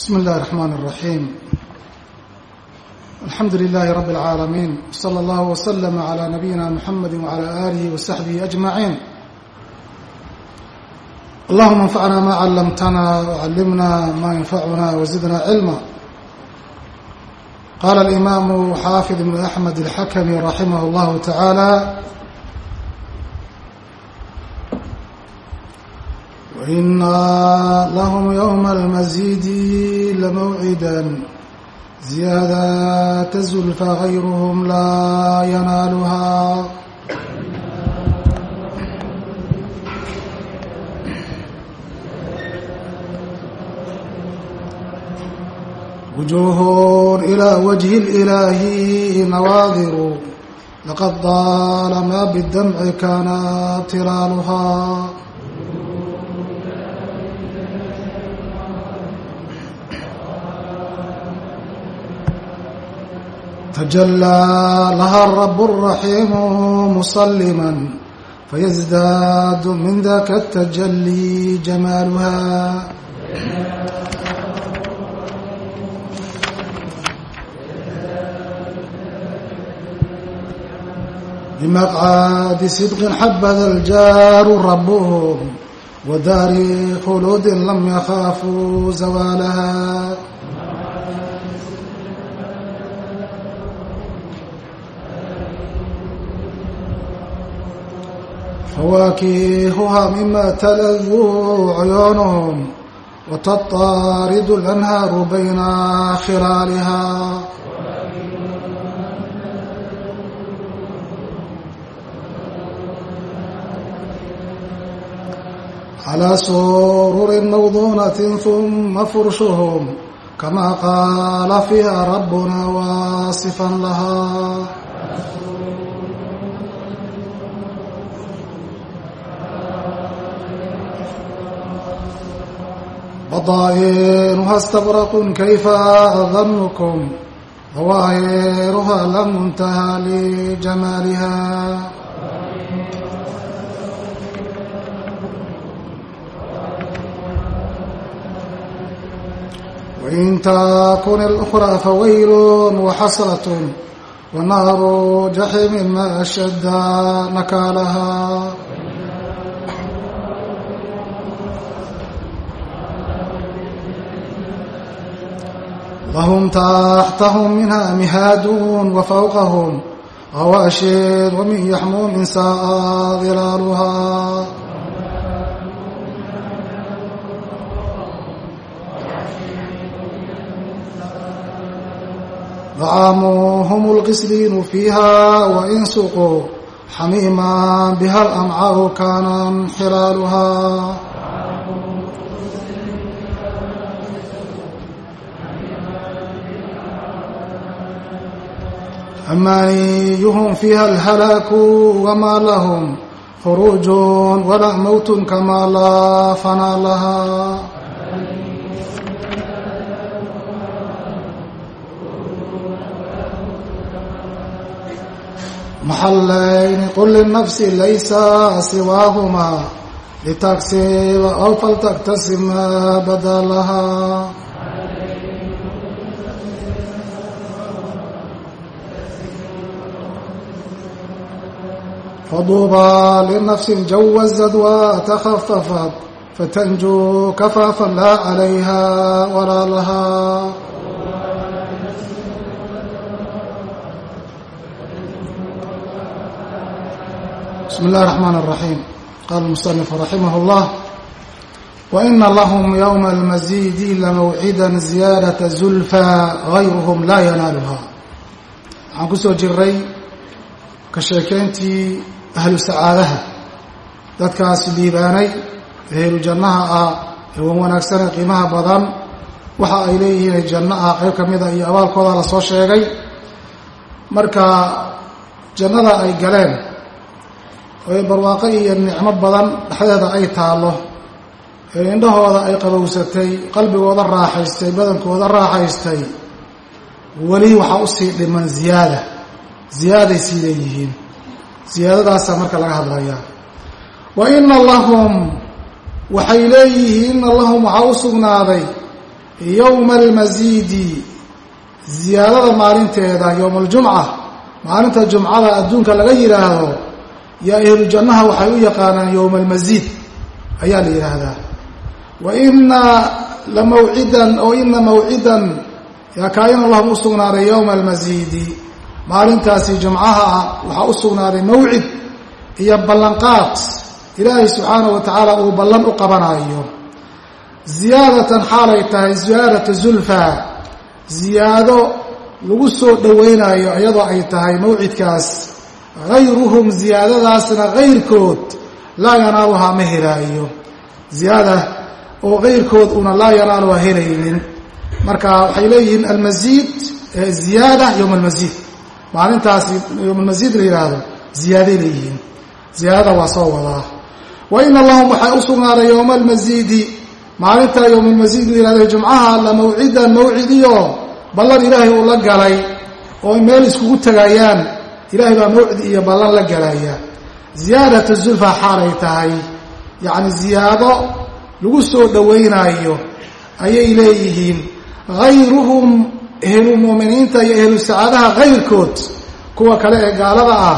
بسم الله الرحمن الرحيم الحمد لله رب العالمين صلى الله وسلم على نبينا محمد وعلى آله وصحبه أجمعين اللهم انفعنا ما علمتنا وعلمنا ما ينفعنا وزدنا علما قال الإمام حافظ بن أحمد الحكمي رحمه الله تعالى وإنا لهم يوم المزيد لموعدا زيادة الزلفى غيرهم لا ينالها وجوه إلى وجه الإله نواظر لقد ضال ما بالدمع كان طلالها تجلى لها الرب الرحيم مصلما فيزداد من ذاك التجلي جمالها بمقعد صدق حبذا الجار ربهم ودار خلود لم يخافوا زوالها فواكهها مما تلذ عيونهم وتطارد الأنهار بين خلالها على سرر موضونة ثم فرشهم كما قال فيها ربنا واصفا لها بضائرها استبرق كيف ظنكم ظواهرها لم منتهى لجمالها وإن تكن الأخرى فويل وحسرة ونار جحيم ما أشد نكالها لهم تحتهم منها مهاد وفوقهم غواشر ومن يحموم ساء ظلالها طعامهم القسلين فيها وإن سقوا حميما بها الأمعاء كان انحلالها أمانيهم فيها الهلاك وما لهم خروج ولا موت كما لا فنا لها محلين قل للنفس ليس سواهما لتكسب أو فلتكتسب ما بدا لها فضوبى لنفس جوزت وتخففت فتنجو كفافا لا عليها ولا لها بسم الله الرحمن الرحيم قال المصنف رحمه الله وإن لهم يوم المزيد لموعدا زيادة زلفى غيرهم لا ينالها waxaan ku soo jiray ka sheekayntii ahlu sacaadaha dadkaas liibaanay ehelu jannaha ah ee wan wanaagsanee qiimaha badan waxa ay leeyihiin janno ah qayb ka mida iyo abaalkooda la soo sheegay. Marka jannada ay galeen oo barwaaqo iyo nicmo badan dhexdeeda ay taallo ee indhahooda ay qabowsatay qalbigooda raaxaystay badankooda raaxaystay weli waxaa u sii dhiman ziyaada. Ziyaaday sii leeyihiin ziyaadadaasaa marka laga hadlayaa. Wa ina lahum waxay leeyihiin ina lahum waxaa u sugnaaday yowma almasiidi ziyaadada maalinteeda yowma aljumca maalinta jumcada adduunka laga yidhaahdo yaa ehlu jannaha waxay u yaqaanaan yowma almasiid ayaa la yidhaahdaa wa ina la mawcidan oo ina mawcidan yaa kaaina lahum u sugnaaday yowma almasiidi maalintaasi jumcaha ah waxaa u sugnaaday mawcid iyo ballanqaad. Ilaahay subxaanahu wa tacaala uu ballan u qabanayo ziyaadatan xaalay tahay ziyaadata zulfa. Ziyaado lagu soo dhowaynayo iyadoo ay tahay mawcidkaas. Hayruhum ziyaadadaasna kayrkood laa yanaaluhaa ma helaayo. Ziyaada oo kayrkood una laa yanaaluhaa helaynin. Marka waxay leeyihiin almasiid ziyaada yowma almasiid maalintaasi yowma almasiid la yidhaahdo ziyaaday leeyihiin. Ziyaadada waa soo wadaa wa ina lahum waxay u sugnaaday yowma almasiidi maalinta yowma almasiid la yihahdo jumcaha la mawcidan mawcidiyo ballan ilaahay uu la galay oo meel iskugu tegayaan ilaahay baa mawcid iyo ballan la galaya ziyaadata zulfa xaalay tahay. Yacni ziyaado lagu soo dhowaynaayo ayay leeyihiin. Hayruhum ehlu muuminiinta iyo ehlu sacaadaha kayrkood kuwa kale ee gaalada ah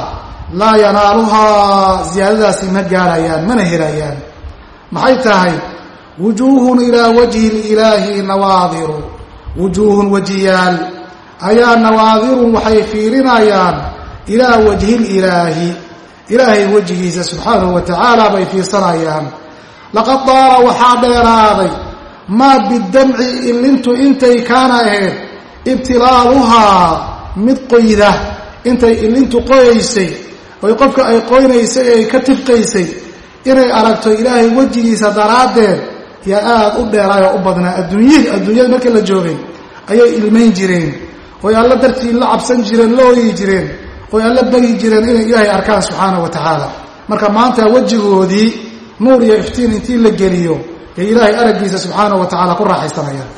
laa yanaaluhaa ziyaadadaasi ma gaarayaan mana helayaan. Maxay tahay? Wujuuhun ilaa wajhi ilaahi nawaadiru. Wujuuhun wajiyaal. Ayaa nawaadirun waxay fiirinayaan ilaa wajhi ilaahi ilaahay wejigiisa subxaanahu wa tacaala bay fiirsanayaan. Laqad daara waxaa dheeraaday maa bidamci ilintu intay kaana ahayd ibtilaaluhaa mid qoyda intay ilintu qoyaysay oy qofka ay qoynaysay ay ka tifqaysay inay aragto ilaahay wejigiisa daraaddeed yaa aada u dheeraay oo u badnaa. Adduunyihii adduunyada markii la joogay ayay ilmayn jireen. Oy alla dartii la cabsan jireen la ooyi jireen. Oy alla begi jireen inay ilaahay arkaan subxaana wa tacaala. Marka maanta wejigoodii nuur iyo iftiin intii la geliyo ee ilaahay araggiisa subxaana wa tacaala ku raaxaysanayaan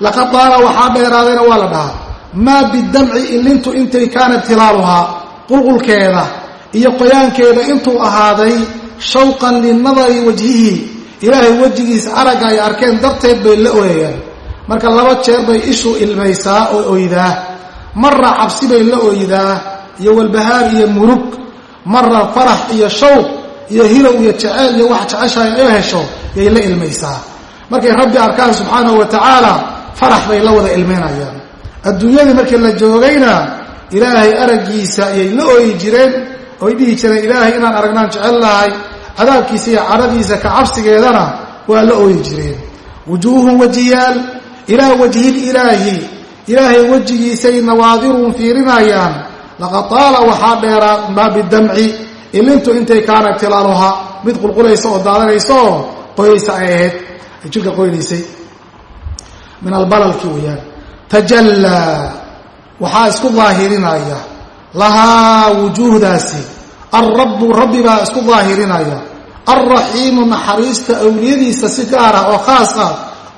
laqad daala waxaa dheeraadayna waa la dhahaa maa bidamci ilintu intay kaana ibtilaaluhaa qulqulkeeda iyo qoyaankeeda intuu ahaaday shawqan linadari wajhihi ilaahay wejigiisa aragga ay arkeen darteed bay la ooyayaan. Marka laba jeer bay ishu ilmaysaa oo oydaa marra cabsi bay la oydaa iyo walbahaar iyo murug marra farax iyo shawq iyo hilow iyo jeceyl iyo wax jeceshahay ay hesho yay la ilmaysaa. Markay rabbi arkaan subxaanahu wa tacaala farax bay la wada ilmaynayaan adduunyadii markii la joogayna ilaahay araggiisa ayay la ooyi jireen. Oy dhihi jireen ilaahay inaan aragnaan jecel lahay cadaabkiisa iyo caradiisa ka cabsigeedana waa la ooyi jireen. Wujuuhun wajiyaal ilaa wajhil ilaahi. Ilaahay wejigiisay nawaadirun fiirinayaan. Laqad taala waxaa dheeraa maa bidamci ilintu intay kaana ibtilaaluhaa mid qulqulaysa oo daadanaysa oo qoyaysa ay ahayd. Ay jirka qoynaysay min albalalki weeyaan. Tajallaa. Waxaa isku daahirinaya. Lahaa wujuuhdaasi. Alrabbu rabbi baa isku daahirinaya. Alraxiimu naxariista awliyadiisa si gaar ah oo khaas ah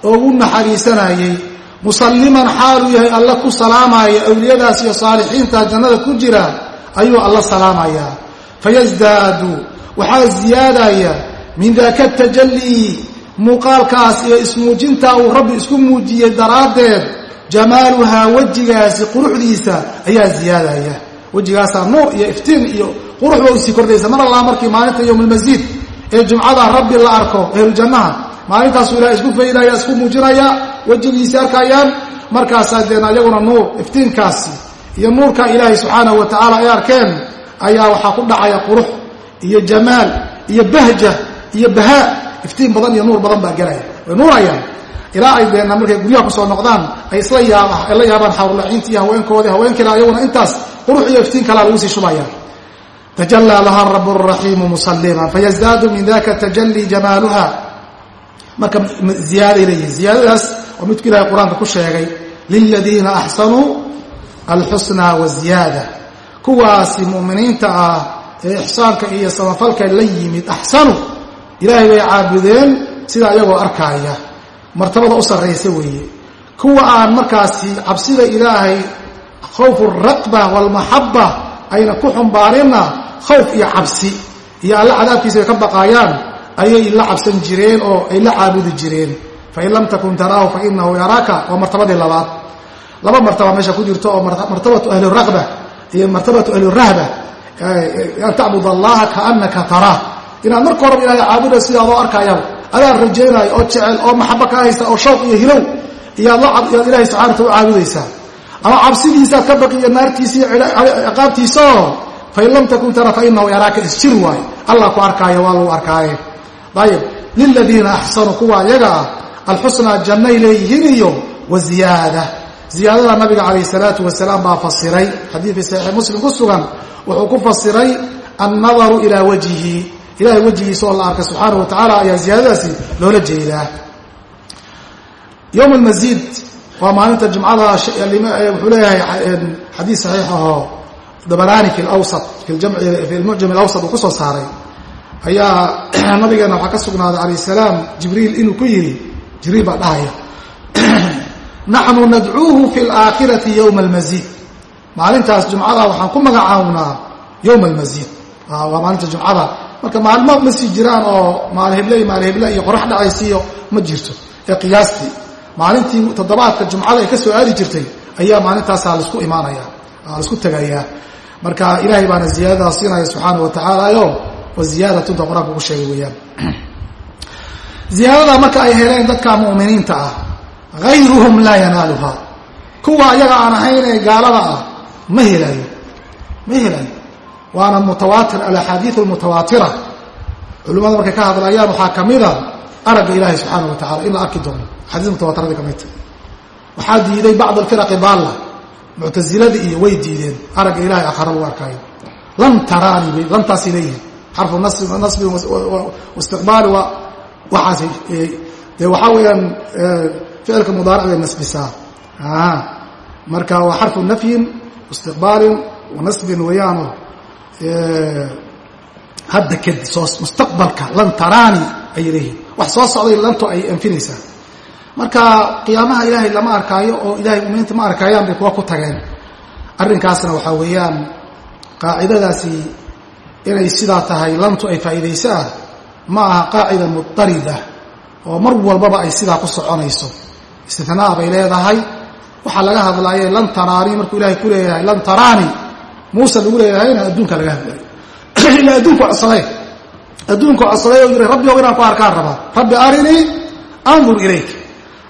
oo ugu naxariisanayay musalliman xaaluu yahay alla ku salaamaya awliyadaas iyo saalixiinta jannada ku jira ayuu alla salaamayaa. Fayasdaadu waxaa ziyaadaya. Min daaka tajallii muuqaalkaas iyo ismuujintaa uu rabbi isku muujiyey daraaddeed jamaaluhaa wejigaasi quruxdiisa ayaa ziyaadaya. Wejigaasaa nuur iyo iftiin iyo quruxba u sii kordhaysa. Mar allaa markii maalinta yowmulmasiid ee jumcada rabbi la arko ehlujannaha maalintaasuu ilahay isku faydaya isku muujinaya wejigiisii arkayaan markaasaa deen ayaguna nuur iftiinkaasi iyo nuurka ilaahay subxaanahu wa tacaala ay arkeen ayaa waxaa ku dhacaya qurux iyo jamaal iyo bahja iyo bahaa iftiin badan iyo nuur badan baa gelaya way nuurayaan. Ilaa ay deenna markay guryaha ku soo noqdaan ay isla yaaba ay yaabaan xawrulaciinti iyo haweenkoodii haweenkiina ayaguna intaas qurux iyo iftiin kalaa lagu sii shubaya. Tajallaa laha rabu raxiimu musaliman fayasdaadu min daka tajalli jamaaluha. Marka ziyaaday leeyihiin ziyaadadaas oo midku ilahay qur'aanka ku sheegay liladiina axsanuu alxusnaa waziyaada kuwaasi mu'miniinta ah ee ixsaanka iyo samafalka la yimid axsanu ilaahay bay caabudeen sida ayagoo arkaaya martabada u sarraysa weeye. Kuwa aan markaasi cabsida ilaahay khawfu alraqba waalmaxaba ayna ku xumbaarinna khawf iyo cabsi. Iyo alla cadaabkiisa ay ka baqaayaan ayay la cabsan jireen oo ay la caabudi jireen. Fain lam takun taraahu fainahu yaraaka waa martabadii labaad. Laba martaba meesha ku jirto oo martabatu ahli raqba iyo martabatu ahli rahba. An tacbud allaha kaanaka taraah inaad marka horaba ilahay caabuda sida adoo arkayaba adaan rajaynaayo oo jecel oo maxabo ka haysa oo shawq iyo hilow iyaad ilahay subxana wata u caabudaysaa ama cabsidiisaad ka baqiyo naartiisa iyo fain lam takun tara fainahu yaraaka isjir waayo allah ku arkaayo waa lagu arkaaye. Ayib liladiina axsanuu kuwa iyaga ah alxusnaa jannay leeyihiin iyo wa ziyaada. Ziyaadada nabiga calayh salaatu wasalaam baa fasiray. Xadiidkii saxiix muslim ku sugan wuxuu ku fasiray annadaru ilaa wajhihi ilahay wejigiisa oo la arkay subxaana wa tacaala ayaa ziyaadadaasi loola jeedaa. Yowm almasiid waa maalinta jumcada wuxuu leeyahay xadiid saxiix dabaraani fi lawsat fi lmucjam alawsat uu ku soo saaray. Ayaa nabigeena waxaa ka sugnaaday calayh salaam jibriil inuu ku yidhi jibriil baa dhahaya naxnu nadcuuhu fi alaakhirati yowma almasiid maalintaas jumcada waxaan ku magacawnaa yowma almasiid waa maalinta jumcada marka maalmo ma sii jiraan oo maali heble iyo qorax dhacaysiiyo ma jirto. Ee qiyaastii maalintii toddobaadka jumcada ay ka soo aadi jirtay ayaa maalintaasaa la isku imaanaya la isku tegayaa marka ilaahay baana ziyaadadaas siinaya subxaana wa tacaalayo wa ziyaadatunda qur'aanka ugu sheegay weeyaan. Ziyaadada marka ay heleen dadka mu'miniinta ah hayruhum laa yanaaluha kuwa ayaga aan ahayn ee gaalada ah ma helayo ma helayo waana mutawaatir alaxaadiid almutawaatira. Culimmada markay ka hadlayaan waxaa ka mida aragga ilaahay subxaana wa tacala in la arki doono xadiis mutawatiradii ka midta waxaa diiday bacd alfiraqi baalla muctasiladii iyo way diideen aragga ilahay akhara lagu arkaayo lan taraani lantaasay leeyihiin xarfu nasbin waistiqbaali waxaas dee waxaa weeyaan ficilka mudaaric bay nasbisaa marka waa xarfu nafyin istiqbaalin wa nasbin weeyaano hadda kadib mustaqbalka lan taraani ay leeyihiin wax soo socday lanto ay anfinaysaa. Marka qiyaamaha ilaahay lama arkaayo oo ilahay muminiinta ma arkaayaan bay kuwa ku tageen. Arrinkaasna waxaa weeyaan qaacidadaasi inay sidaa tahay lantu ay faa'iidayso ah ma aha qaacida mudarida oo mar walbaba ay sidaa ku soconayso. Istinaa bay leedahay. Waxaa laga hadlaaye lan taraani markuu ilahay ku leeyahay lan taraani muuse lagu leeyahayna adduunka laga hadlay. Ilaa adduunku codsaday adduunku codsaday oo yihi rabbi ow inaan ku arkaan rabaa. Rabbi arinii andur ilayk.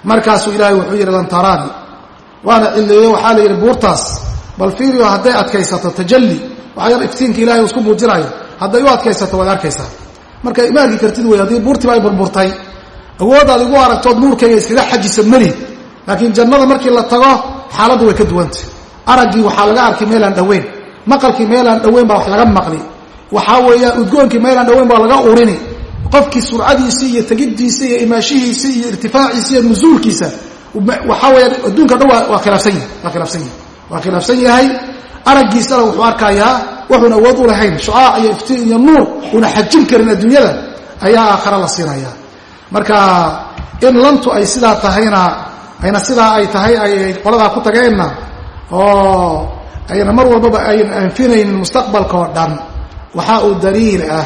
Markaasuu ilaahay wuxuu yidhi lan taraani. Waana cileeyo waxaa la yidhi buurtaas bal fiiriyo hadday adkaysato tajalli. Waxaa yar iftiinka ilahay isku muujinayo hadday u adkaysato waad arkaysaa. Marka imaanki kartid wey haddii buurtiiba ay burburtay awooddaad igu aragtood nuurkayga iskaga xajisa meli laakiin jannada markii la tago xaaladdu way ka duwantay. Araggii waxaa laga arkay meelaan maqalkii meelaan dhoweyn baa wax laga maqli. Waxaa weeyaan udgoonkii meelaan dhoweyn baa laga urini. Qofkii surcadiisii iyo tegiddiisa iyo imaashihiisa iyo irtifaaciisa iyo nusuulkiisa waxaa weyaan adduunka dhan waa khilaafsan yahay waa khilaafsan yahay. Waa khilaafsan yahay. Araggiisana wuxuu arkayaa wuxuuna awood u lahayn. Shucaac iyo iftiin iyo nuur una xajin karin adduunyada ayaa aakhare la siinaya marka in lantu ay sidaa tahayna ayna sidaa ay tahay ay qoladaa ku tageenna oo ayna mar walbaba ayna anfinaynin mustaqbalka oo dhan. Waxaa uu daliil ah.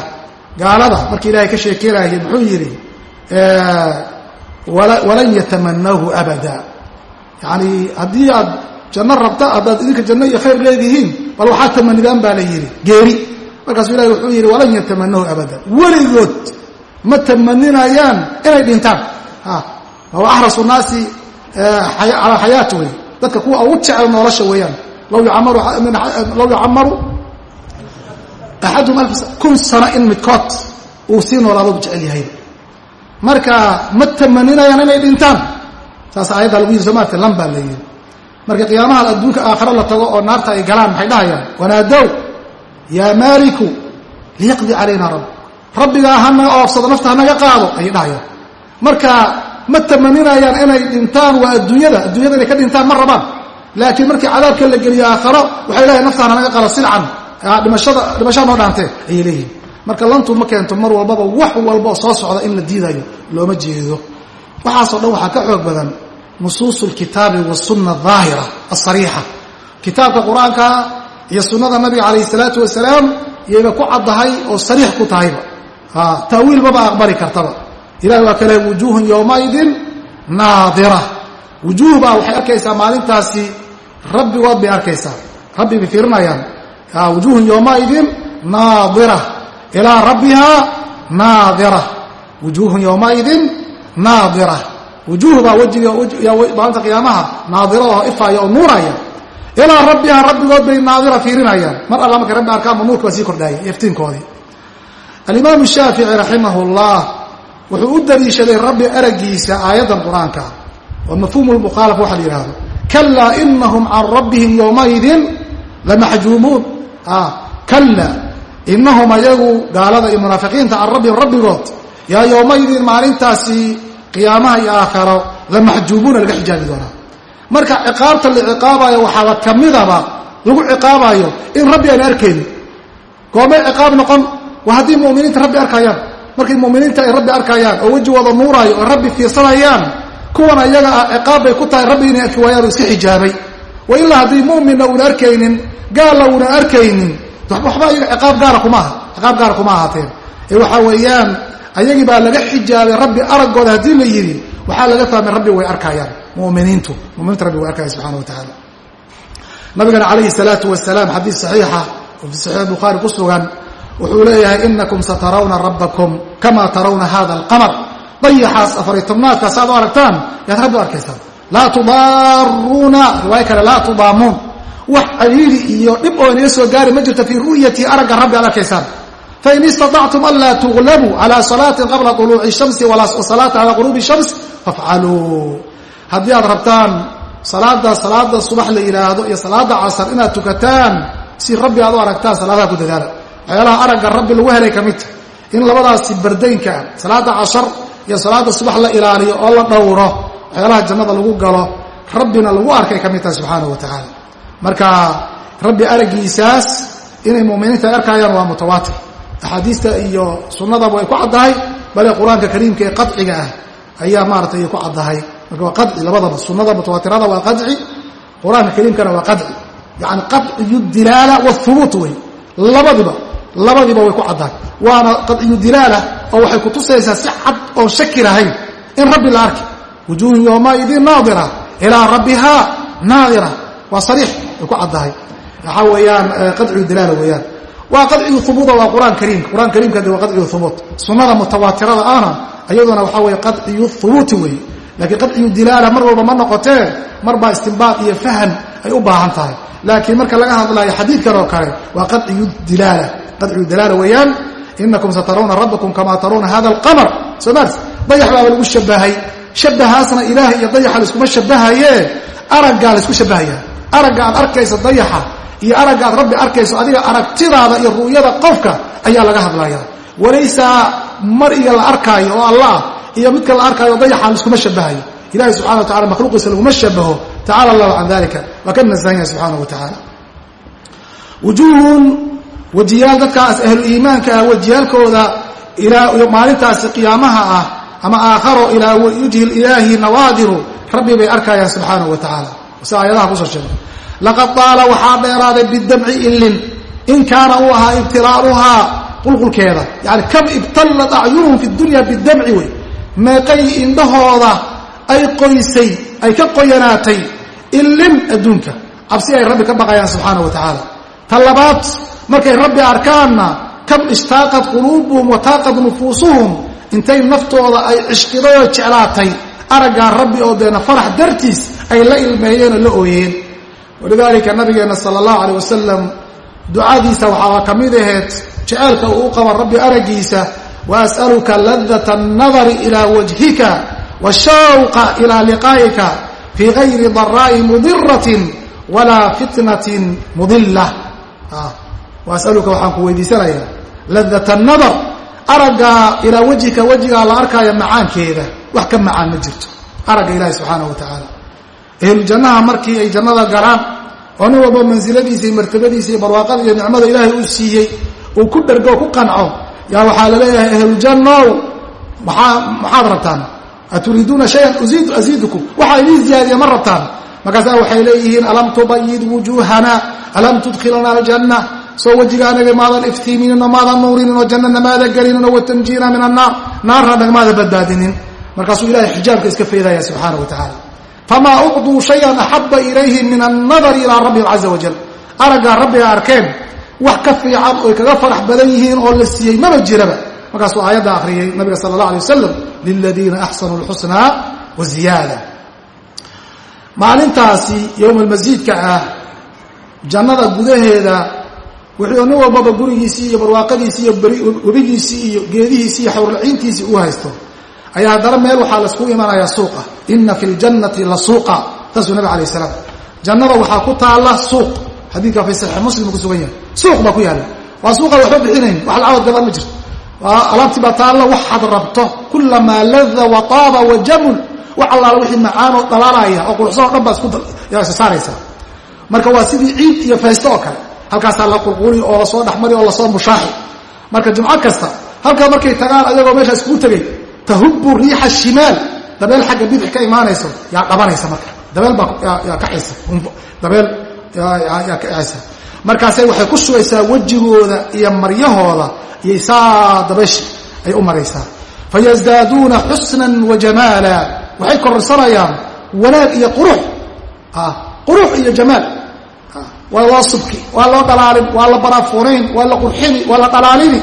Gaalada markii ilaahay ka sheekeynayay muxuu yidhi walan yatamanahu abada. Yacani haddii aad janno rabta haddaad idinka janno iyo khayr leedihiin bal waxaad tamanidaan baa la yidhi geeri. Markaasuu ilahi wuxuu yidhi walan yatamanahu abada. Weligood ma tamaninayaan inay dhintaan. Wahuwa axrasu naasi calaa xayaati wey dadka kuwa ugu jecel nolosha weeyaan law yucamaru axadum kun sano in midkood uu sii noolaado u jecel yahay. Marka ma tamaninayaan inay dhintaan. Saas aayadda lagu yiri somaarta lan baa la yidhi marka qiyaamaha adduunka aakhare la tago oo naarta ay galaan maxay dhahayaan? Wanaadow yaa maaliku liyaqdi calayna rabb rabbigaa hanaga oofsado nafta hanaga qaado ayay dhahayaan. Marka ma tamaninayaan inay dhintaan waa adduunyada. Adduunyada inay ka dhintaan ma rabaan laakiin markii cadaabka la geliyo aakharo waxay leeyahay naftaan hanaga qaado silcan dhimashaa noo dhaantee ayay leeyihiin marka lantu ma keento mar walbaba wax walba oo soo socda in la diidayo looma jeedo. Waxaasoo dhan waxaa ka xoog badan nusuusu lkitaabi wasunna aahira asariixa kitaabka qur'aanka iyo sunnada nabiga calayh salaatu wasalaam iyayba ku caddahay oo sariix ku tahayba. Taawiil maba aqbali kartaba. Ilahi waa kale wujuuhun yowmaidin naadira. Wujuuh baa waxay arkaysaa maalintaasi rabbigood bay arkaysaa. Rabbi bay fiirinayaan. Wujuuhun yowmaidin naadira. Ilaa rabbihaa naadira. Wujuuhun yowmaidin naadira. Wujuuh baa wejiga maalinta qiyaamaha naadirada oo ifaaya oo nuuraya. Ilaa rabbihaa rabbigood bay naadira fiirinayaan. Mar alla markay rabbi arkaan nuurka baa sii kordhaaya iftiinkoodii. Alimaamu shaafici raximah llah wuxuu u daliishaday rabbi aragiisa aayaddan qur'aanka. Waa mafhuumu lmukhaalafa waxa la yidhahdo kalaa inahum can rabbihim yowmaidin lamaxjuumuun kala inahum ayagu gaalada iyo munaafiqiinta can rabbihim rabbigood yaa yowmaidin maalintaasi qiyaamaha iyo aakharo lamaxjuumuuna laga xijaabi doonaa marka ciqaabta la ciqaabayo waxaaba kamidaba lagu ciqaabayo in rabbi aan arkaynin goormay ciqaab noqon waa haddii muminiinta rabbi arkayaan markay muminiinta ay rabbi arkayaan oo wejigooda nuuraayo oo rabbi fiirsanayaan kuwan ayaga ah ciqaab bay ku tahay rabbi inay arki waayaan oo iska xijaabay wa ilaa haddii muminna uuna arkaynin gaalla uuna arkaynin waxba ayaga ciqaab gaara kuma aha ciqaab gaara kuma ahaateen. Ee waxaa weeyaan ayagii baa laga xijaabay rabbi araggooda haddii la yidhi waxaa laga fahmay rabbi way arkayaan muminiintu muminiinta rabbi way arkayaan subxana wa tacaala. Nabigana calayhi salaatu wasalaam xadiis saxiixa oo fi saxiix bukhaari ku sugan wuxuu leeyahay inakum satarawna rabbakum kama tarawna hada alqamar dayaxaas afariy tobnaadkaas aad u aragtaan yaad rabbi arkaysaan laa tudaaruuna riwaayo kale laa tudaamuun wax caliili iyo dhib oo inaga soo gaari ma jirto fii ru'yati aragga rabbi aad arkaysaan fain istaطactum an laa tuglabuu calى salaatin qabla طuluuci الshamsi wasalaati calى quruubi الshams fafcaluu haddii aad rabtaan salaada salaada subax la yidhaahdo iyo salaada casar inaad tukataan si rabbi aad u aragtaan salaadaha ku dadaala waxyaalaha aragga rabbi lagu helay ka midta in labadaasi bardaynka ah salaada cashar iyo salaada subax la ilaaliyo oo la dhowro waxyaalaha jannada lagu galo rabbina lagu arkay ka mid tahay subxaanahu wa tacaala. Marka rabbi araggiisaas inay muminiinta ay arkayaan waa mutawaatir. Axaadiista iyo sunnadaba way ku caddahay bale qur'aanka kariimka ee qadciga ah ayaa maaratay ku caddahay. Marka waa qadci labadaba sunnada mutawaatirada waa qadci qur'aanka kariimkana waa qadci. Yani qadciyu dilaala wahubuut wey. Labadiba labadiba way ku caddahay waana qadciyu dilaala oo waxay kutusaysaa si cad oon shaki lahayn. In rabbi la arki. Wujuuhun yowmaidin naadira. Ilaa rabbihaa naadira. Waa sariix. Way ku caddahay waxaa weeyaan qadciyu dilaala weeyaan. Waa qadcigu hubuuda waa qur'aan kariimka qur'aan kariimka de waa qadcigu hubuut sunnada mutawaatirada ahna ayaduna waxaa weeye qadciyu hubuuti weeye laakiin qadciyu dilaala mar walba ma noqotee mar baa istimbaad iyo fahan ay u baahan tahay. Laakiin marka laga hadlayo xadiidkan oo kale waa qadciyu dilaala qadciyu dilaala weeyaan inakum satarawna rabbakum kamaa tarawna hada alqamar. Soo maars dayax baaba lagu shabahay shabahaasna ilaahay iyo dayaxa laiskuma shabahaye araggaa la isku shabahaya aragga aad arkayso dayaxa iyo aragga aad rabbi arkayso adiga aragtidaada iyo ru'yada qofka ayaa laga hadlaya walaysa mar iyo la arkaayo oo allah iyo midka la arkaayo dayaxa laiskuma shabahayo ilahi subxana wa tacala makhluuqiisa laguma shabaho tacala allahu can dalika waa ka nasahan yahay subxaana wa tacaala wujuuhun wejiyaal dadkaas ahlu iimaanka ah wejiyaalkooda maalintaasi qiyaamaha ah ama aakharo ilaa wajhi ilaahi nawaadiru rabbi bay arkayaan subxaanahu wa tacaala si aayadaha ku soo sheegay laqad taala waxaa dheeraaday bidamci ilin in kaana uu ahaa ibtilaaluhaa qulqulkeeda. Yani kam ibtallat acyunuhum fi dunya bidamci wey? Meeqay indhahooda ay qoysay ay ka qoyanaatay ilin adduunka. Cabsi ay rabbi ka baqayaan subxaana wa tacaala ta labaad markay rabbi arkaanna kam ishtaaqad quluubuhum wataaqad nufuusuhum intay naftooda ay cishqiday jeclaatay araggaa rabbi oo deena farax dartiis ay la ilmeeyeen oo la ooyeen. Walidaalika nabigeenna sala allahu caleyh wasalam ducadiisa waxaaba ka mid aheed jeceelka uu u qaba rabbi araggiisa wa as'aluka ladata annadari ilaa wajhika washawqa ilaa liqaa'ika fii gayri daraa'i mudiratin walaa fitnatin mudilla wa asaluka waxaan ku weydiisanayaa ladata annadar araggaa ilaa wejhika wejigaa la arkaayo macaankeeda wax ka macaan ma jirto aragga ilaahi subxaanahu wa tacaala ahlujannaha markii ay jannada galaan oo nin walba mansiladiisa iyo martabadiisa iyo barwaaqada iyo nicmada ilaahay uu siiyey uu ku dhergo ku qanco yaa waxaa la leeyahay ahlujannow maxaa maxaad rabtaan aturiiduuna shayan asiidukum waxaa idiin ziyaadiya ma rabtaan markaasaa waxay leeyihiin alam tubayid wujuuhana alam tudkhilna aljanna soo wejiga anaga maadan iftiiminin oo maadan nuurinin oo jannana maada gelinin oo watanjiina min annaar naarna nagmaada badbaadinin. Markaasuu ilahay xijaabka iska faydaya subxaana wa tacaala famaa ucduu shayan axaba ilayhim min annadari ilaa rabbihim caza wajal araggaa rabbiga arkeen wax ka fiican oy kaga farax badan yihiin oo la siiyey maba jiraba. Markaasuu aayadda akhriyey nabiga sala allah alay wasalam liladiina axsanuu lxusnaa wa ziyaada. Maalintaasi yowmalmasiidka ah jannada gudaheeda wuxuu nin walbaba gurigiisii iyo barwaaqadiisii iyo webigiisii iyo geedihiisii iyo xawrlaciintiisii uu haysto ayaa haddana meel waxaa laiskugu imanayaa suuqa. Ina fi ljannati la suuqa saasuu nabig alayh salaam. Jannada waxaa ku taalla suuq. Xadiidka fi saxiix muslim ku sugan yahay. Suuq baa ku yaalla. Waa suuqa waxba bixinayn. Wax lacawad gadaan ma jirto. Alaabtii baa taalla waxaad rabto. Kulamaa lada wa taaba wa jamul. Wax allaala wixii macaanoo dhalaalaya oo quruxsan o dhan baa isku saaraysaa. Marka waa sidii ciid iyo faysto oo kale halkaasaa la qulquli oo la soo dhexmari oo la soo mushaaxi. Marka jumco kasta halkaa markay tagaan ayagoo meesha iskugu tegay tahubu riixa shimaal. Dabeel xagga bidix ka imaanayso yaa dhabanaysa marka. Dabeel baa yaa kacaysa dabeel yaa kacaysa markaasay waxay ku shugaysaa wejigooda iyo maryahooda iyo saa dabayshi ay u maraysaa. Fayasdaaduuna xusnan wa jamaala. Waxay kororsanayaan wanaag iyo qurux. Qurux iyo jamaal waa loo subki waa loo dhalaalin waa la baraafunayn waa la qurxini waa la dhalaalini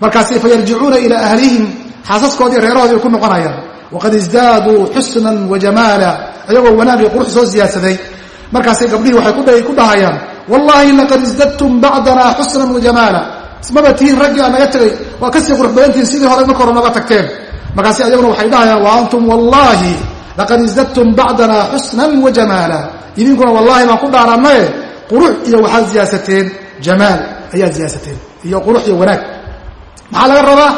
markaasi fayarjicuuna ilaa ahlihim xaasaskoodii reerahoodii ku noqonayaan. Waqad isdaaduu xusnan wa jamaala ayagoo wanaag iyo qurux soo siyaadsaday markaasay gabdhihii waxay ku dhahayaan wallaahi laqad isdadtum bacdana xusnan wa ismaba tihiin raggii aa naga tegay waa ka sii qurux badantihiin sidii hore marka hore nooga tagteen. Markaasi ayaguna waxay dhahayaan wa antum wallaahi laqad isdadtum bacdana xusnan wa jamaala. Idinkuna wallaahi baan ku dhaaranaye qurux iyo waxaad siyaasateen jamaal ayaad siyaasateen iyo qurux iyo wanaag. Maxaa laga rabaa?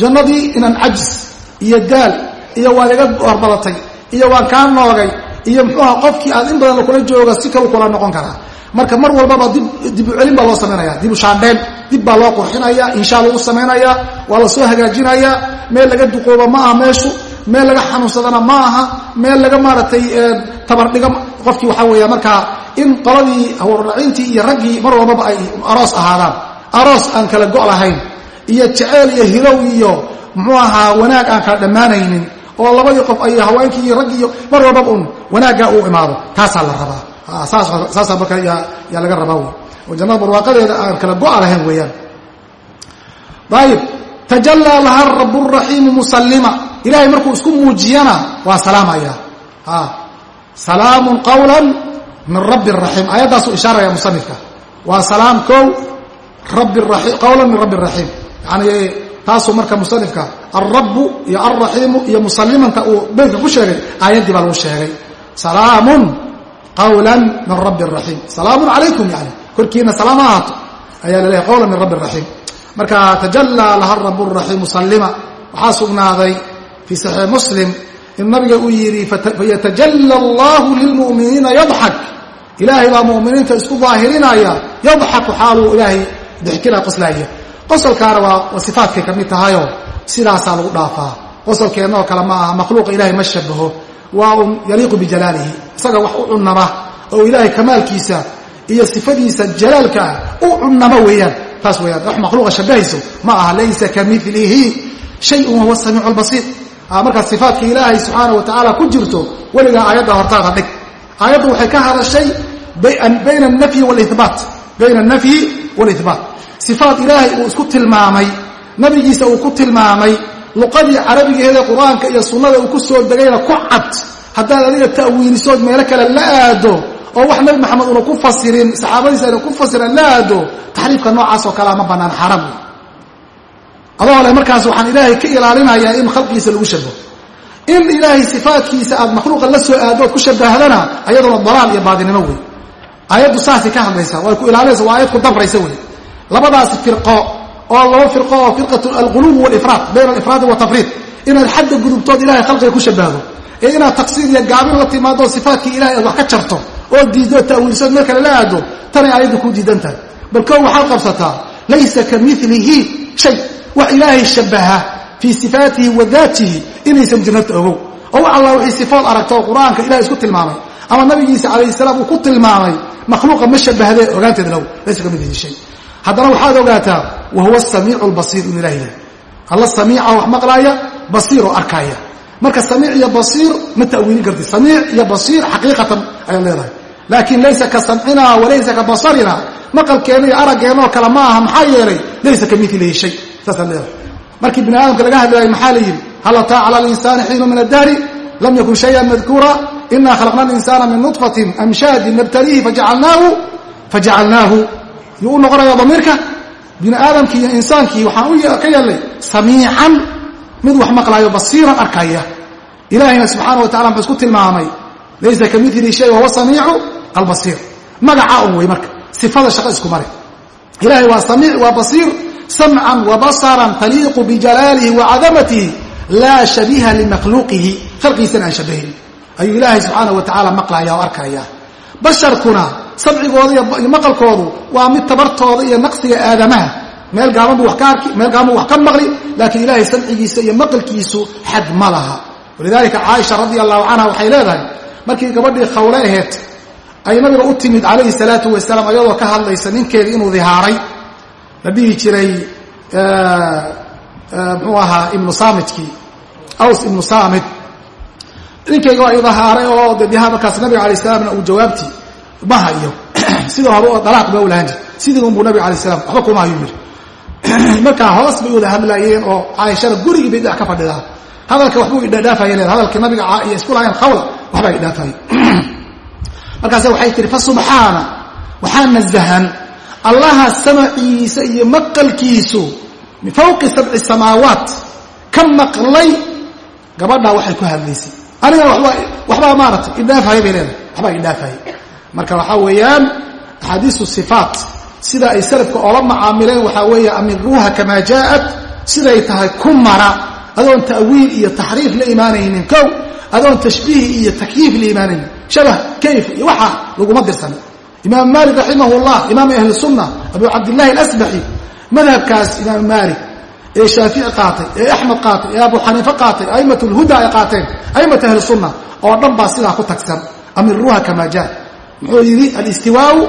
Jannadii inaan cajis iyo daal iyo waad iga horbadatay iyo waan kaa noogay iyo muxuuha qofkii aad in badan kula jooga si kalu kula noqon karaa. Marka mar walbaba dib dib u celin baa loo samaynaya dib u shaandheen dib baa loo qurxinaya inshaa lagu samaynaya waa la soo hagaajinaya meel laga duqooba ma aha meeshu meel laga xanuunsadana ma aha meel laga maaragtay tabardhiga qofkii waxaa weeya markaa in qoladii hawrlaciintii iyo raggii mar walbaba ay aroos ahaadaan. Aroos aan kala go' lahayn iyo jeceyl iyo hilow iyo muxuu ahaa wanaag aan kala dhammaanaynin oo labadii qof ay haweenkii iyo raggii iyo mar walbaba un wanaaggaa uu imaado. Taasaa la rabaa. Saasaa marka yaa laga rabaa wey jannada barwaaqadeeda aan kala go'a lahayn weeyaan. Ayib tajallaa laha rabu raxiimu musallima. Ilahay markuu isku muujiyana waa salaamaya salaamun qawla min rabbi raxiim. Aayaddaasu ishaaraya musanifka. Waa salaam kow qawlan min rabbi raxiim. Yani taasuu marka musanifka alrabu iyo alraxiimu iyo musalimanta uu beydka ku sheegay aayaddii baa lagu sheegay. Salaamun qawla min rabbi raxiim. Salaamun calaykum yani korkiina salaam ha ahaato. Ayaa la leeyahay qawlan min rabbi raxiim. Marka tajallaa laha rabu raxiim musalima waxaa sugnaaday fii saxiix muslim in nabiga uu yidhi fayatajalla allahu lilmu'miniina yadxak ilaahay baa mu'miniinta isku daahirinaya yadxaku xaaluu ilaahay dixkina qoslaaya. Qosolkaana waa sifaatkay ka mid tahayoo sidaasaa lagu dhaafaa. Qosolkeenna oo kale ma aha makhluuqa ilahay ma shabaho waa un yaliiqu bijalaalihi. Isaga wax u cunnama oo ilaahay kamaalkiisa iyo sifadiisa jalaalka ah u cunnama weeyaan. Taas weyaan wax makhluuqa shabahayso ma aha laysa ka milihi shayun wahuwa samiicu lbasiir markaad sifaatka ilaahay subxaana wa tacaala ku jirto weligaa aayadda hortaada dhig aayaddu waxay ka hadashay bayna alnafyi walibaat bayna alnafyi walibaat sifaat ilaahay uu isku tilmaamay nabigiisa uu ku tilmaamay luqadii carabigeeda qur'aanka iyo sunnada uu ku soo degayna ku cad. Haddaad adiga ta'wiilisood meelo kale la aado oo wax nabi maxamed una ku fasirin saxaabadiisa ayna ku fasiran la aado taxriifka noocaas oo kalea ma bannaan xaram. Adoo le markaas waxaan ilaahay ka ilaalinayaa in khalqigiisa lagu shabaho in ilaahay sifaatkiisa aad makhluuqa la soo aado ood ku shabahdana ayaduna dalaal iyo baadinimo wey aayaddu saasay ka hadlaysaa way ku ilaalinaysa waa ayad ku dabraysa wey labadaasi firqo oo laba firqo oo firqat alquluub walifraad bayna alifraadi watafriid inaad xadda gudubtood ilahay khalqiga ku shabahdo ee inaad taqsiir iyo gaabin la timaado sifaatkii ilahay aad wax ka jarto oo diiddo ta'wiilsood meel kale la aado tanay aayaddu ku diidan tahay. Bal koo waxaad qabsataa laysa ka milihi shay. Wax ilaahay shabaha fii sifaatihi wa daatihi inaysan jirnata ogow. Oo alla wixii sifood aragto oo qur'aanka ilahay isku tilmaamay ama nabigiisa calayhi salaam uu ku tilmaamay makhluuqa ma shabahdee ogaanteed laysa ka milihi shay. Haddana waxaad ogaataa wa huwa asamiicu albasiir inu ilahi yahay. Alla samiica wax maqlaaya basiiroo arkaaya. Marka samiic iyo basiir ma ta'wiilin kartid. Samiic iyo basiir xaqiiqatan ayaad leedahay. Laakiin laysa ka samcina walaysa ka basarina maqalkeenna iyo araggeennaoo kale ma aha maxaa yeelay laysa ka milihi shay. Saasaad leedahay markii bini aadamka laga hadlaayay maxaa la yidhi? Hal ataa cala alinsaani xiinu min addahri lam yakun shayan madkuura? Ina khalaqna alinsaana min nudfatin amshaadin nabtaliihi fajacalnaahu yuu u noqonaya damiirka? Bini aadamkii iyo insaankii waxaan ka yeelnay samiican mid wax maqlaayo basiiran arkaya. Ilaahayna subxaana wa tacala muxuu isku tilmaamay laysa ka mili shay wahuwa samiicu albasiir. Magacaa un wey marka sifada shaqo isku mare ilahay waa samiic waa basiir samcan wa basaran taliiqu bijalaalihi wa cadamatihi laa shabiha limakhluuqihi. Khalqiisana aan shabahin ayuu ilaahay subxaana wa tacaala maqlaya oo arkaya. Basharkuna sabcigooda iyo maqalkoodu waa mid tabartooda iyo naqsiga aadamaha. Meel gaaban buu meel gaaban buu wax ka maqli laakiin ilaahay samcigiisa iyo maqalkiisu xad ma laha. Walidaalika caaisha radia allahu canha waxay leedahay markii gabadhii khawle aheed ay nabiga u timid calayhi salaatu wasalaam ayadoo ka hadlaysa ninkeedii inuu dihaaray la dhihi jiray muxuu ahaa ibnu saamidkii aws ibnu saamid. Ninkayga waa idahaaray oo de dihaa markaas nabiga alay salaamna uu jawaabtii ma hayo. Sidii hore oo dalaaq ba ulahan jir sidii unbuu nabiga alay salam waxba kuma hayu yiri markaa hoos bay wada hadlaayeen oo caaishada gurigii bay dhinac ka fadhidaa hadalka waxbuu idhaadhaafaya leeda hadalkii nabiga iyo isku lahayn khawla waxbaa idhaafaya markaase waxay tihi fa subxaana waxaa nazahan allaha samaciisa iyo maqalkiisu min sabci samaawaat ka maqlay gabadhaa waxay ku hadlaysay. Anigana wabaa waxbaa maaratay idhaafaya bay leedahay waxbaa idhaafaya marka waxaa weeyaan axaadiisu sifaat sida ay salafka oola macaamileen waxaa weeye amiruuha kamaa jaa'at siday tahay ku mara. Adoon ta'wiil iyo taxriif la imaanaynin kow adoon tashbiih iyo takyiif la imaanaynin. Shabah kayf iyo waxaa laguma dirsan imaam maalik raximah llah imaam ahli sunna abu cabdillahi alasbaxi madhabkaas imaam maalik ee shaafici qaatay ee axmed qaatay ee abu xaniife qaatay a'imat lhuda ay qaateen a'imat ahli sunna oo dhan baa sidaa ku tagsan amiruuha kamaa jaa. Muxuu yidhi alistiwaau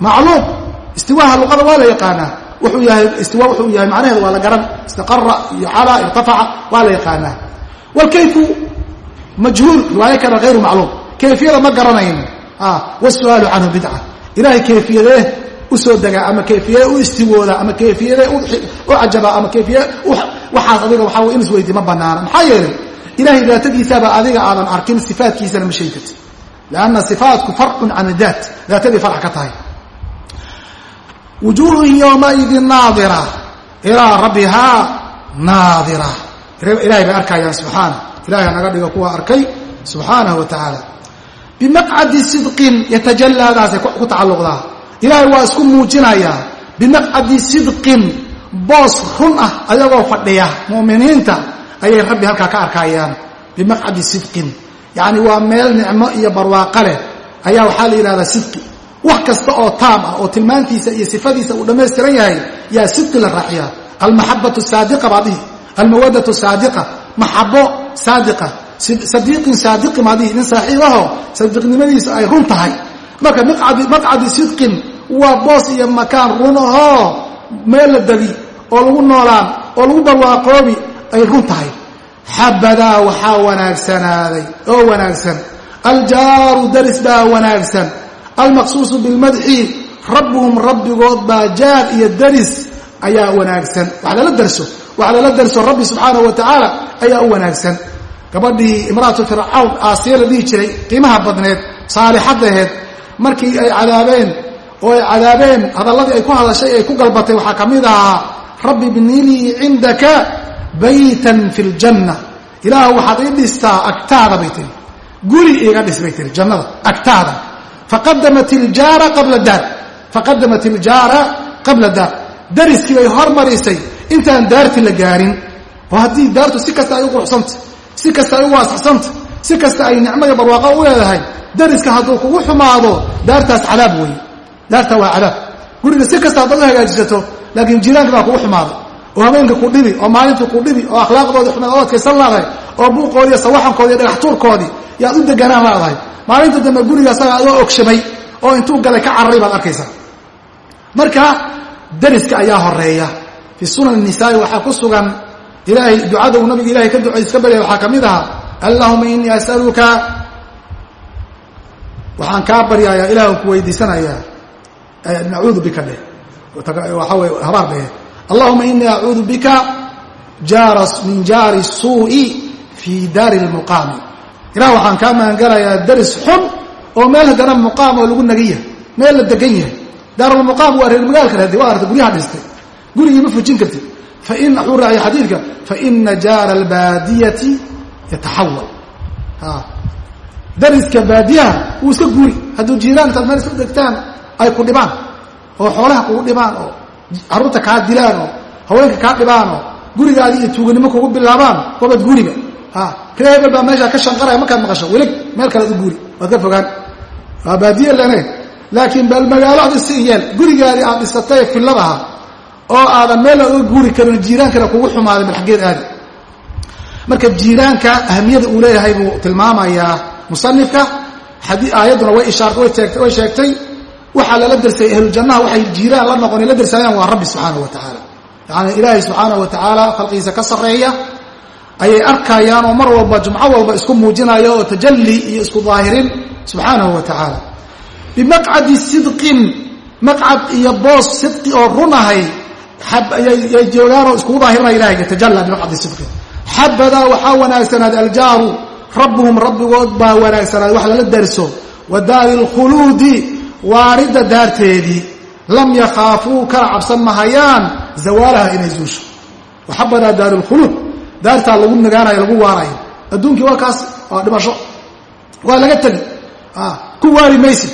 macluum istiwaaha luqada waa la yaqaanaa. Wuxuu yahay istiwa wuxuu yahay macnaheedu waa la garan istaqara iyo calaa irtafaca waa la yaqaanaa. Wlkayfu majhuul riwaayo wasu'aalu canhu bidca ilahay kayfiyadee soo degaa ama kayfiyade u istiwooda ama kayfiyade u cajaba ama kayfiya waxaas adiga waxaa way in isweydi ma banaana maxaa yeelay ilahay daatadiisaba adiga aadan arkin sifaatkiisana ma sheegi karti lanna sifaatku farcun can daat. Daatadii farc ka tahay. Wujuuhun yowmaidin naadira. Ilaa rabbihaa naadira. Ilahay bay arkayaan subxaana ilahay naga dhiga kuwa arkay subxaanahu wa tacaala bimaqcadi sidqin yatajalaadaasay ku tacalluqdaa ilaahay waa isku muujinayaa bimaqcadi sidqin boos run ah ayagoo fadhiya mu'miniinta ayay rabbi halkaa ka arkayaan bimaqcadi sidqin yacni waa meel nicmo iyo barwaaqo leh ayaa waxaa la yidhahdaa sidqi wax kasta oo taam ah oo tilmaantiisa iyo sifadiisa uu dhammaystiran yahay yaa sidqi la raaciyaa almaxabatu saadiqa baadihi almawadatu saadiqa maxabo saadiqa sadiiqin saadiqi maadihi nin saaxiibaho sadiiqnimadiisa ay run tahay. Marka maqcadi sidqin waa boos iyo makaan run ahoo meel la degi oo lagu noolaan oo lagu barwaaqoobi ay run tahay. Xabadaa waxaa wanaagsanaaday oo wanaagsan. Aljaaru daris baa wanaagsan. Almaqsuusu bilmadxi rabbuhum rabbigood baa jaar iyo daris ayaa wanaagsan. Wax lala darso wax lala darso rabbi subxaanahu wa tacaala ayaa u wanaagsan gabadhii imraatu fircawn aasiya la dhihi jiray qiimaha badneed saalixadaheed markii ay cadaabeen oo ay cadaabeen hadalladii ay ku hadashay ay ku galbatay waxaa ka mid ahaa rabbi bnilii cindaka baytan fi ljanna ilaah waxaad ii dhistaa agtaada bay tiri guri iiga dhis bay tiri jannada agtaada. Faqadamat iljaara qabla daar. Faqadamat iljaara qabla daar. Dariskii bay hormarisay intaan daarti la gaarin. Oo haddii daartu si kasta ay u quruxsanta si kasta ay u waasacsanta si kasta ay nicmo iyo barwaaqo u leedahay dariska hadduu kugu xumaado daartaas cadaab weeye. Daarta waa cadaab guriga si kasta haddaad u hagaajisato laakiin jiraanka baa kugu xumaaday oo habeenka ku dhibi oo maalinta ku dhibi oo akhlaaqdoodii xumaad oo adkaysan laadahay oo buuqoodii sawaxankoodii dhagaxtuurkoodii yaad u deganaan laadahay maalinta dambe guriga asaga adoo ogshamay oo intuu galay ka cararay baad arkaysaa. Marka dariska ayaa horreeya fii sunan nisaai waxaa ku sugan ilaahay ducada uu nabiga ilahay ka ducay iska baryay waxaa ka mid ahaa allahuma inii asaluka. Waxaan kaa baryayaa ilaah ku weydiisanayaa. Nacuudu bika dheh waxaa wey habaar dheh allahuma inii acuudu bika jaara min jaari suu'i fii daari lmuqaami ilah waxaan kaa magangalayaa daris xun oo meel haddana muqaam oo lagu nagan yahay meel la degan yahay. Daarulmuqaam waa reer magaalka hadi waa arta guryaha dhistay. Gurigii ma fujin kartid wuxuu raacay xadiidka faina jaara albaadiyati yataxawal dariska baadiyaha wuu iska guri hadduu jiiraan intaad meel iska degtaan ay ku dhibaan oo xoolaha kugu dhibaan oo carruurta kaa dilaan oo haweenka kaa dhibaan oo gurigaadi iyo tuuganimo kugu bilaabaan wabaad guriba ree hebel baa meeshaa ka shanqaraya markaad maqasho welig meel kalead u guri waad ka fogaan waa baadiye lene laakiin bal magaalo ad isi yeel gurigaadii aad dhisatay filladaha oo aadan meel uga guuri karin jiiraankana kugu xumaaday bal xaggeed aadi. Marka jiiraanka ahamiyada uu leeyahay buu tilmaamayaa musanifka aayadduna way sheegtay waxaa lala dersay ahlujannaha waxay jiiraan la noqon la dersaayaan waa rabbi subxaanahu wa tacaala. Yacani ilaahay subxaanahu wa tacaala khalqigiisa ka sarreeya ayay arkayaan oo mar walba jumco walba isku muujinaya oo tajalli iyo isku daahirin subxaanahu wa tacaala. Bimaqcadi sidqin maqcad iyo boos sidqi oo runahay yay joogaanoo iskugu daahirinaya ilahay yatajalla bimaqcadi sidqin xabadaa waxaa wanaagsanaad aljaaru rabbuhum rabbigood baa wanaagsanaad wax lala darso. Wa daari lkhuluudi waaridda daarteedii lam yakhaafuu kala cabsan mahayaan zawaalaha inay zuusho. Waxabadaa daari lkhuluud daartaa lagu nagaanayo lagu waarayo. Adduunkii waa kaas waa dhimasho. Waa laga tegi ku waari maysid.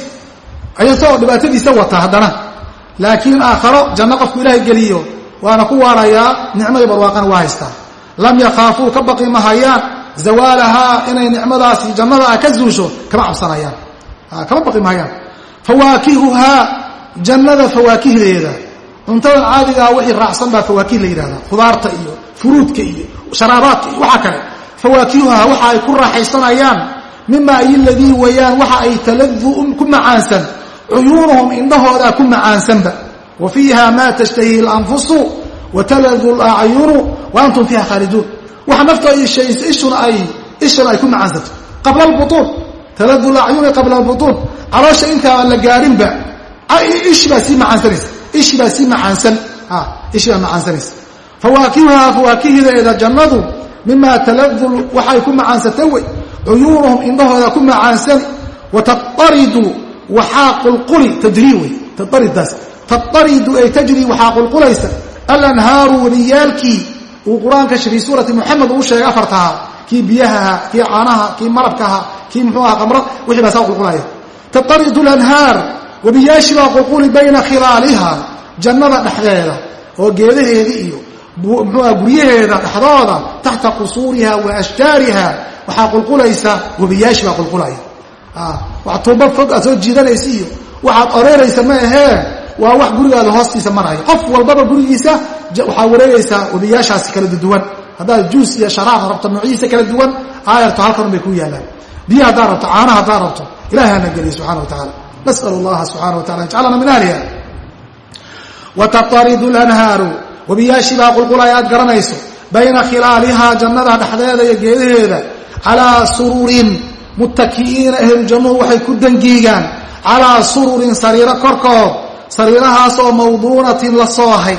Ayasagoo dhibaatadiisa wata haddana laakiin aakharo janno qofku ilaahay geliyo waana ku waarayaa nicmadii barwaaqana waa haystaa lam yakhaafuu ka baqi mahayaan zawaalahaa inay nicmadaasi jannada ah ka zuusho kama cabsanayaan. Kama baqi mahayaan fawaakihuhaa jannada fawaakihdeeda cuntada caadigaa wixii raacsan baa fawaakih la yidhahdaa khudaarta iyo furuudka iyo sharaabaadka iyo waxaa kale. Fawaakihuhaa waxa ay ku raaxaysanayaan. Mima ay ladii wayaan waxa ay taladu ku macaansan cuyuunuhum indhahoodaa ku macaansanba. Wa fiiha maa tashtahihi اlanfusu wa taladu اlacyunu wa antum fiiha khaaliduun waxa naftooda ishayso ishuna ay ishana ay ku macaansanto qabla albutuun taladu lacyuni qabla albutuun. Caloosha intaaan la gaarinba ishi baa sii macaansanaysa. Ishi baa sii macaansan. Ishi baa macaansanaysa. Fawaakihuhaa fawaakihideeda jannadu mimaa taladu waxay ku macaansata wey. Cuyuunuhum indhahooda ku macaansani wa taaridu waxaa qulquli tajrii wey taaridaas taaridu ay tajrii waxaa qulqulaysa alanhaaru weliyaalkii uu qur'aanka fii suurati muxamed uu sheegay afartaha kii biyahaha kii caanaha kii malabkaha kii muxuu aha qamra wixii baa qulqulaya. Taaridu lanhaar webiyaashi baa qulquli bayna khilaaliha jannada dhexdeeda oo geedaheeda iyo muxuuha guryaheeda dhexdooda taxta qusuuriha wa ashjaariha waxaa qulqulaysa webiyaashi baa qulqulaya wax tuuba fog aad soo jiidanaysa iyo waxaad oreeraysa ma ahee? Waa wax gurigaada hoostiisa maraya qof walbaba gurigiisa waxaa wareegaysaa webiyaashaasi kala duwan. Haddaad juus iyo sharaab rabto nuucyihiisa kala duwan aayarto halkan bay ku yaalaan biyo haddaad rabto caana haddaad rabto ilahi hana geliya subxana wa tacala nasal allaha subxana wa tacala an jcalana min ahliha wataridu lanhaaru webiyaashii baa qulqulaya aad garanayso. Bayna khilaalihaa jannada dhexdeeda iyo geedaheeda calaa sururin muttaki'iina ahlujannuhu waxay ku dangiigaan calaa sururin sariiro korkood sariirahaas oo mawduunatin la soohay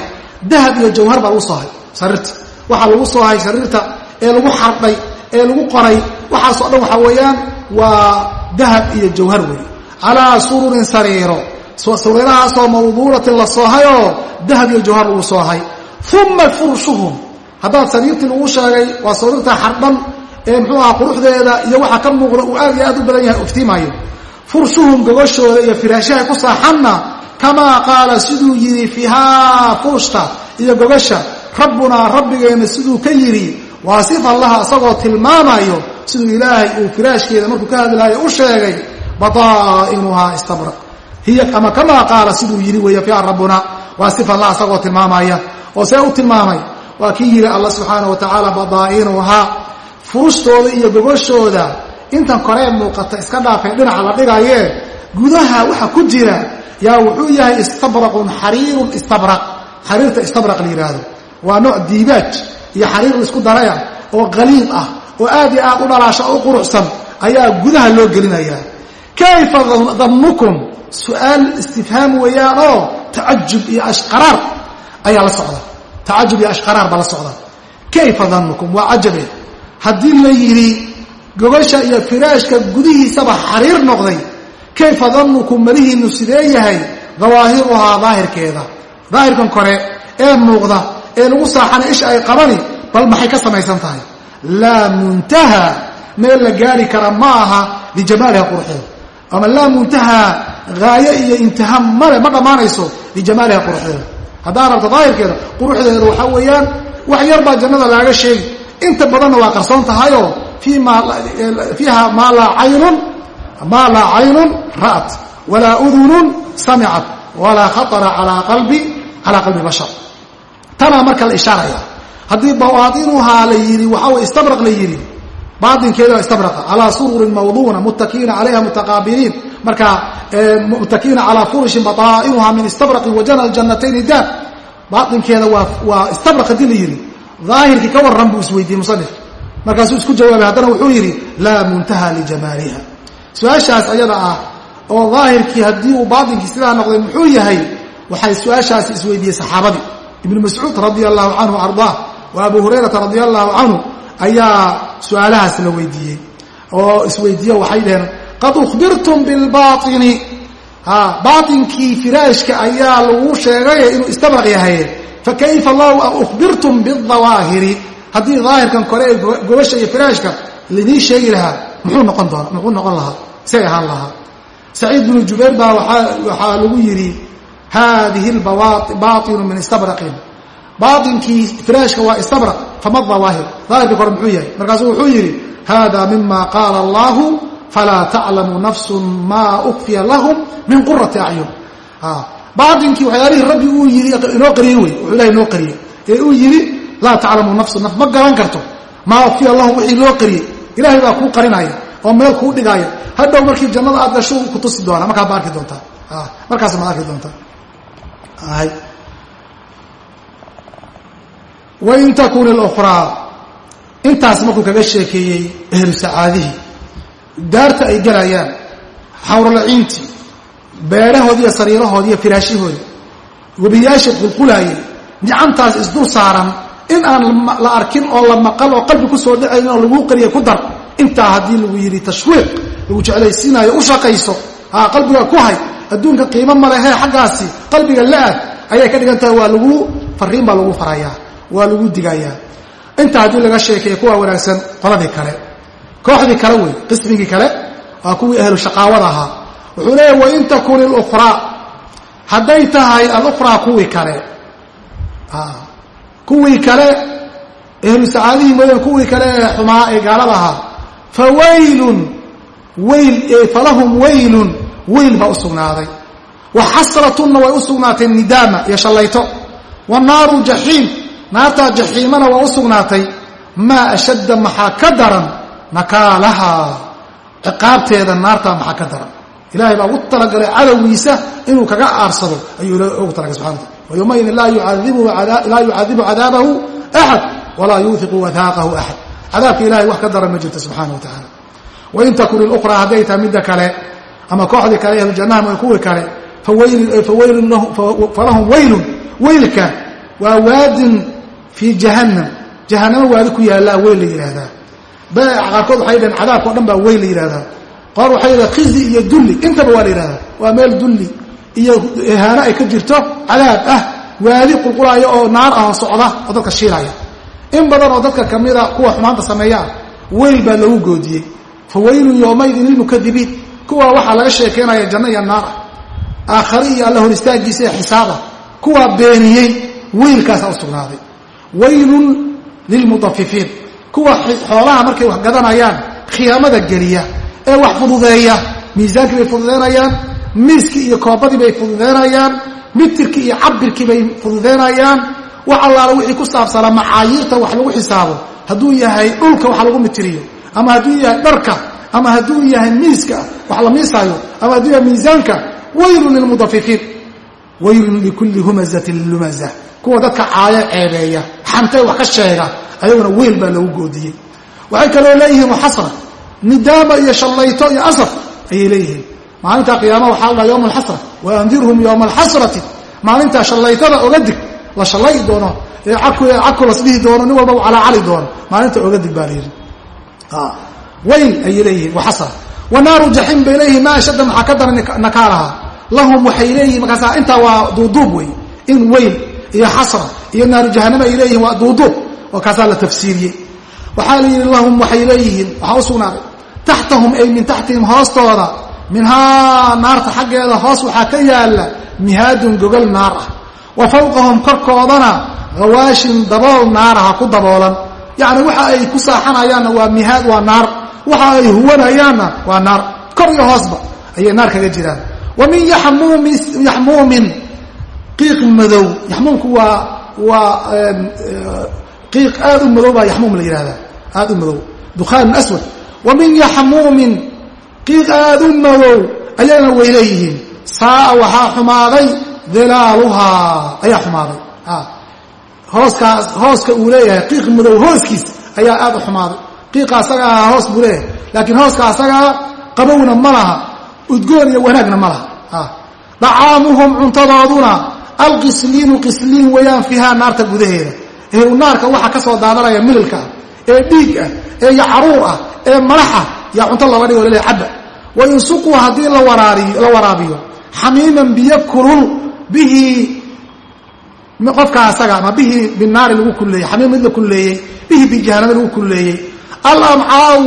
dahab iyo jawhar baa lagu soohay sariirta. Waxaa lagu soohay sariirta ee lagu xardhay ee lagu qoray. Waxaasoo dhan waxaa weeyaan waa dahab iyo jawhar wey calaa sururin sariiro sariirahaasoo mawduunatin la soohayoo dahab iyo jawhar lagu soohay uma furshuhum. Haddaad sariirtii lagu sheegay waa sariirta xardhan ee muxuu aha quruxdeeda iyo waxa ka muuqda uu aad iyo aad u badan yahay iftiimaayo furshuhum gogoshooda iyo firaashaha ku saaxanna kamaa qaala siduu yidhi fiihaa fuushta iyo gogasha rabbunaa rabbigeenna siduu ka yidhi waasifan laha isagoo tilmaamayo siduu ilaahay uu firaashkeeda markuu ka hadlaayo u sheegay badaa'inuhaa istabraq hiya ama kamaa qaala siduu yidhi weeye fiiha rabbuna waasifan laha isagoo tilmaamaya. Oo see u tilmaamay waa kii yidhi alla subxaana wa tacaala badaa'inuhaa furustooda iyo gogoshooda intan koree muuqata iska dhaafay dhinaca la dhigayee gudaha waxa ku jira yaa wuxuu yahay istabraqun xariirun istabraq. Xariirta istabraq la yidhaahdo waa nooc diibaaj iyo xariir la isku daraya oo qaliid ah oo aad iyo aad u dhalaasho oo u quruxsan ayaa gudaha loo gelinayaa. Kayfa dannukum su'aal istifhaam weeyaan oo tacajub iyo ashqaraar ayaa la socda. Tacajub iyo ashqaraar baa la socda. Kayfa dannukum waa cajabe haddii la yidhi gogosha iyo firaashka gudihiisaba xariir noqday kayfa dannukum malihiinu sidee yahay? Dawaahiruhaa daahirkeeda. Daahirkan kore ee muuqda ee lagu saaxana isha ay qabani bal maxay ka samaysan tahay? Laa muntaha meel la gaari kara ma aha lijamaaliha quruxeeda ama laa muntaha haaye iyo intiha male ma dhammaanayso lijamaaliha quruxdeeda haddaa rabto daahirkeeda quruxdeeda waxaa weeyaan wax yar baa jannada laaga sheegi inta badanna waa qarsoon tahayoo fiiha maa laa caynun ra'at walaa udunun samicat walaa khaطara calaa qalbi bashar. Tanaa marka la ishaaraya haddii bawaadinuhaa la yidhi waxaa istabraq la yidhi baatinkeeda istabraqa calaa sururin mawduuna muttakiina calayha mutaqaabiliin marka muttakiina calaa furushin bataa'inuhaa min istabraqin wajana jannatayni daan baatinkeeda waa waa istabraq haddii la yidhi daahirkii ka warran buu isweydiiyey musanif. Markaasuu isku jawaabay haddana wuxuu yidhi laa muntaha lijamaaliha su'aashaas ayada ah oo daahirkii haddii uu baatinkii sidaa noqday muxuu yahay waxay su'aashaasi isweydiiyey saxaabadii. Ibnu mascuud radia allahu canhu ardaa wa abu hurayrata radia allahu canhu ayaa su'aalahaas la weydiiyey oo isweydiiye waxay dhaheen qad ukhbirtum bilbaini baatinkii firaashka ayaa lagu sheegay inuu istabraq yahay fakayfa law ukhbirtum bidawaahiri haddii daahirkan kore ee gobasha iyo firaashka lainii sheegi lahaa muxuu noqon doona muxuu noqon lahaa say ahaan lahaa saciid binu jubayr baa waxaa lagu yidhi hadihi bainu min istabraqin baainkii firaashka waa istabraq fama dawaahir daahirkii kore muxuu yahay markaasuu wuxuu yidhi hada mima qaala allahu falaa taclamu nafsun maa ukfiya lahum min qurati acyun baainkii waxyaalihii rabbi uu yii inoo qariyey wey wuxuu ilahay inoo qariyey. Ee uu yidhi laa taclamu nafsu naf ma garan karto maa ukfiya lahum wixii loo qariyey. Ilahay baa kuu qarinaya oo meel kuu dhigaaya hadhow markii jannada aad gasho ku tusi doona markaad ma arki doontaa. Markaas ma arki doontaa. Wain takun اlأkhraa intaas markuu kaga sheekeeyey ehlu sacaadihii daarta ay galayaan xawrolaciintii beerahoodi iyo sariirahoodi iyo firaashahoodi webiyaasha qulqulaayay nicantaas isdul saaran in aan la arkin oo la maqal oo qalbi ku soo dhacayn oo laguu qariya ku dar. Intaa haddii lagu yidhi tashwiiq lagu jeclaysiinayo u shaqayso qalbiga ku hay adduunka qiimo malehee xaggaasi qalbiga la-ah ayay ka dhigan tahay waa lagu fariin baa lagu farayaa waa lagu digayaa intaa haddii laga sheekeeya kuwa wanaagsan qoladii kale kooxdii kale wey qismigii kale waa kuwii ahlu shaqaawada ahaa wuxuu leeyahy wain takun ilukhraa hadday tahay alukhraa kuwii kale. Kuwii kale ahlu sacaadihii mooyaan kuwii kale ee xumaa ee gaalada ahaa fa waylun wayl falahum waylun weyl baa u sugnaaday. Wa xasratunna way u sugnaatay nidaama iyo shallayto. Wa naaru jaxiim naartaa jaxiimana waa u sugnaatay. Maa ashadda maxaa ka daran? Nakaalahaa ciqaabteeda naartaa maxaa ka daran ilahay baa ugu talagalay cadowgiisa inuu kaga aarsado ayuu ugu talagalay subxana wataala wayowmaidin laa yucadibu cadaabahu axad walaa yuuhiqu wathaaqahu axad cadaabka ilahay wax ka daran ma jirto subxaana wa tacaala wain takun ilukhraa hadday tahay midda kale ama kooxdii kale ahlujannaha mooy kuwii kale falahum waylun weylka waa waadin fii jahannam. Jahanamo waadi ku yaallaa weyl la yidhaahdaa qaarkood waxay dhaheen cadaabka o dhan baa weyl la yidhahdaa qaar waxay yidhaha khizi iyo dulli. Intaba waa la yidhahdaa. Waa meel dulli iyo ihaano ay ka jirto. Cadaab ah waadi qulqulaaya oo naar ah oo socda oo dadka shiilaya. In badan oo dadka kamida kuwa xumaanta sameeya ah weyl baa lagu goodiyey. Fa waylun yowmaydin lilmukadibiin kuwa waxaa laga sheekeynaya janno iyo naar ah. Aakhare iyo alla hor istaagiisa ee xisaaba. Kuwaa beeniyey weylkaasaa u sugnaaday. Waylun lilmutafifiin kuwa xoolaha markay wax gadanayaan khiyaamada geliya ee wax fududeeya. Miisaankii bay fududeynayaan miiskii iyo koobadii bay fududeynayaan mitirkii iyo cabirkii bay fududeynayaan wax allaala wixii ku saabsanaa macaayiirta wax lagu xisaabo hadduu yahay dhulka wax lagu mitiriyo ama hadduu yahay dharka ama hadduu yahay miiska wax la miisaayo ama hadduu yahay miisaanka waylun lilmutafifiin waylun likulli humazatin lumaza. Kuwa dadka caayo ceebeeya xantay wax ka sheega ayaguna weyl baa lagu goodiyey. Waxay kaloo leeyihiin waxasra nidaama iyo shallayto iyo asaf ayay leeyihiin. Maalinta qiyaama waxaa la yowma alxasra waandirhum yowma alxasrati maalintaa shallaytada oga dig la shallayi doono ee caku lasdhihi doono nin walba calaacali doono maalinta oga dig baa layidhi weyl ayay leeyihiin waxasra wa naaru jaxiim bay leeyihiin maa ashadda maxaa ka daran nakaalaha lahum waxay leeyihiin markaasa intaa waa duuduub wey in weyl iyo xasra iyo naaru jahanama ay leeyihiin waa duuduub oo kaasaa la tafsiiriyey. Waxaa la yidhi lahum waxay leeyihiin waxaa u sugnaaday taxtahum ay min taxtihim hoostooda. Minhaa naarta xaggeeda hoos waxaa ka yaalla mihaadun gogol naar ah. Wa fawqahum korkoodana hawaashin dabool naaraha ku daboolan. Yacni waxa ay ku saaxanayaanna waa mihaad waa naar. Waxa ay huwanayaanna waa naar. Kor iyo hoosba ayay naar kaga jiraan. Wa min yaxmuumin qiiq madow. Yaxmuumku waa waa qiiq aad u madow baa yaxmuum la yihahdaa aad u madow. Dukhaan aswad wa min yaxmuumin qiiq aad u madow ayagana way leeyihiin saaa waxaa xumaaday dilaaluhaa ayaa xumaaday hooskaas hooska uu leeyahay qiiq madow hooskiis ayaa aad u xumaaday qiiqa asagaa hoos buu leeyahay laakiin hooska asagaa qabowna ma laha udgoon iyo wanaagna ma laha dacaamuhum cuntadooduna alqisliinu qisliin weeyaan fiihaa naarta gudaheeda ehlu naarka waxa ka daadanaya mililka ee dhiig ah ee yacaruur ah ee malaxa yaa cunto looga dhigo la leeyahay cabba wa insuquu haddii la waraabiyo xamiiman biyo kulul bihi qofka asaga ama bihi binaari lagu kulleeyey xamiim mid la kulleeyey bihi bijahanama lagu kulleeyey. Alamcaau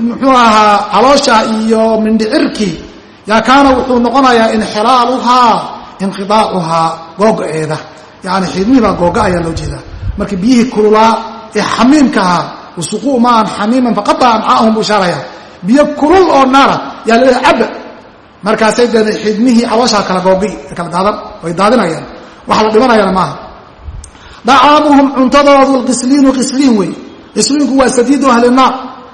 muxuu ahaa caloosha iyo mindhicirkii yaa kaana wuxuu noqonayaa inxilaaluhaa inqiaacuhaa googa-eeda yani xidmihii baa googa ayaa loo jeedaa. Marka biyihii kululaa ee xamiimka ahaa wasuquu maan xamiiman faqaطa amcaahum buu ishaaraya biyo kulul oo naara yaa la leeyahay cabba markaasay dee xidmihii calooshaa kala googi kala daadan way daadinayaan waxa la dhimanayana maaha dacaamuhum cuntadoodu qisliinu qisliin wey qisliinku waa sadiidu ahli naar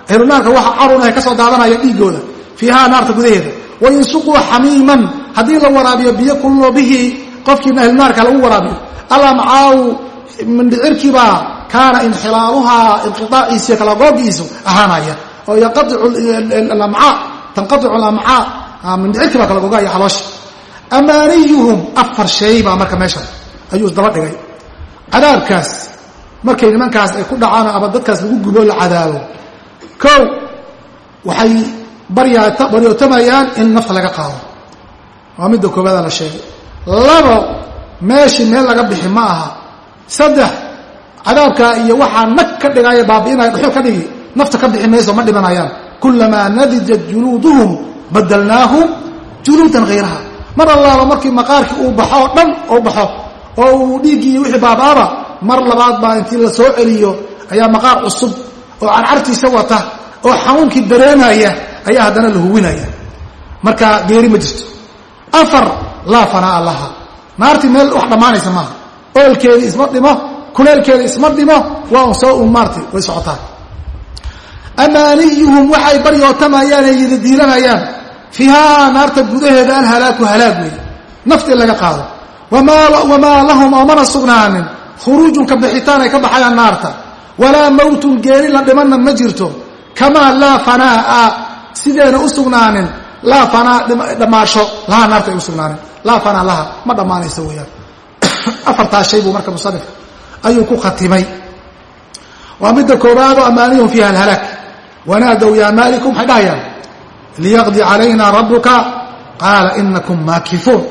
ahlu naarka waxa carun ay ka soo daadanaya dhiigooda fiihaa naarta gudaheeda wainsuquu xamiiman haddii la waraabiyo biyo kululoo bihii qofkiina ahlu naarka lagu waraabiyo alamcaaw mindhicirkiibaa kaana inxilaaluhaa inqiaaciisiyo kala googiisu ahaanaya oo tanqaicu alamcaa mindhicirkii baa kala googaya caloosha amaaniyuhum afar shay baa marka meesha ayuu isdaba dhigay. Cadaabkaas markay nimankaas ay ku dhacaan ama dadkaas lagu gubo la cadaabo kow waxay baryootamayaan in nafta laga qaado. Waa midda koobaada la sheegay. Labo meeshii meel laga bixi ma aha. Saddex cadaabkaa iyo waxaa nag ka dhigaya baabi'inaya dhuxul ka dhigi nafta ka bixi mayso ma dhimanayaan kulamaa nadijat juluuduhum badalnaahum juluudan hayraha mar allaaba markii maqaarkii uu baxo oo dhan oo baxo oo uu dhiiggii wixii baabaaba mar labaad baa intii la soo celiyo ayaa maqaar cusub oo carcartiisa wata oo xanuunkii dareemaya ayaa haddana la huwinaya. Marka geeri ma jirto. Afar laa fanaa'a laha. Naartii meel wax dhammaanaysa maaha. Oolkeedii isma dhimo kuleelkeeda isma dhimo waa soo un maartay way socotaan. Amaaniyuhum waxay baryootamayaan ee yidadiilanayaan fiihaa naarta gudaheeda alhalaaku halaag wey nafti laga qaado. Wamaa lahum oo mana sugnaanin khuruujun ka bixitaan ay ka baxayaan naarta. Walaa mawtun geeri la dhimanna ma jirto kamaa laa fanaa'a sideena u sugnaanin laa fanaa dhammaasho laha naarta ay u sugnaanin. Laa fanaa laha ma dhammaanayso weeyaan. Afartaas shay buu marka musanifka ayuu ku khatimay. Waa midda koobaado amaaniyum fiiha alhalaak wanaadow yaa maaliku maxay dhahayaan liyaqdi calayna rabuka qaala inakum maakifuun.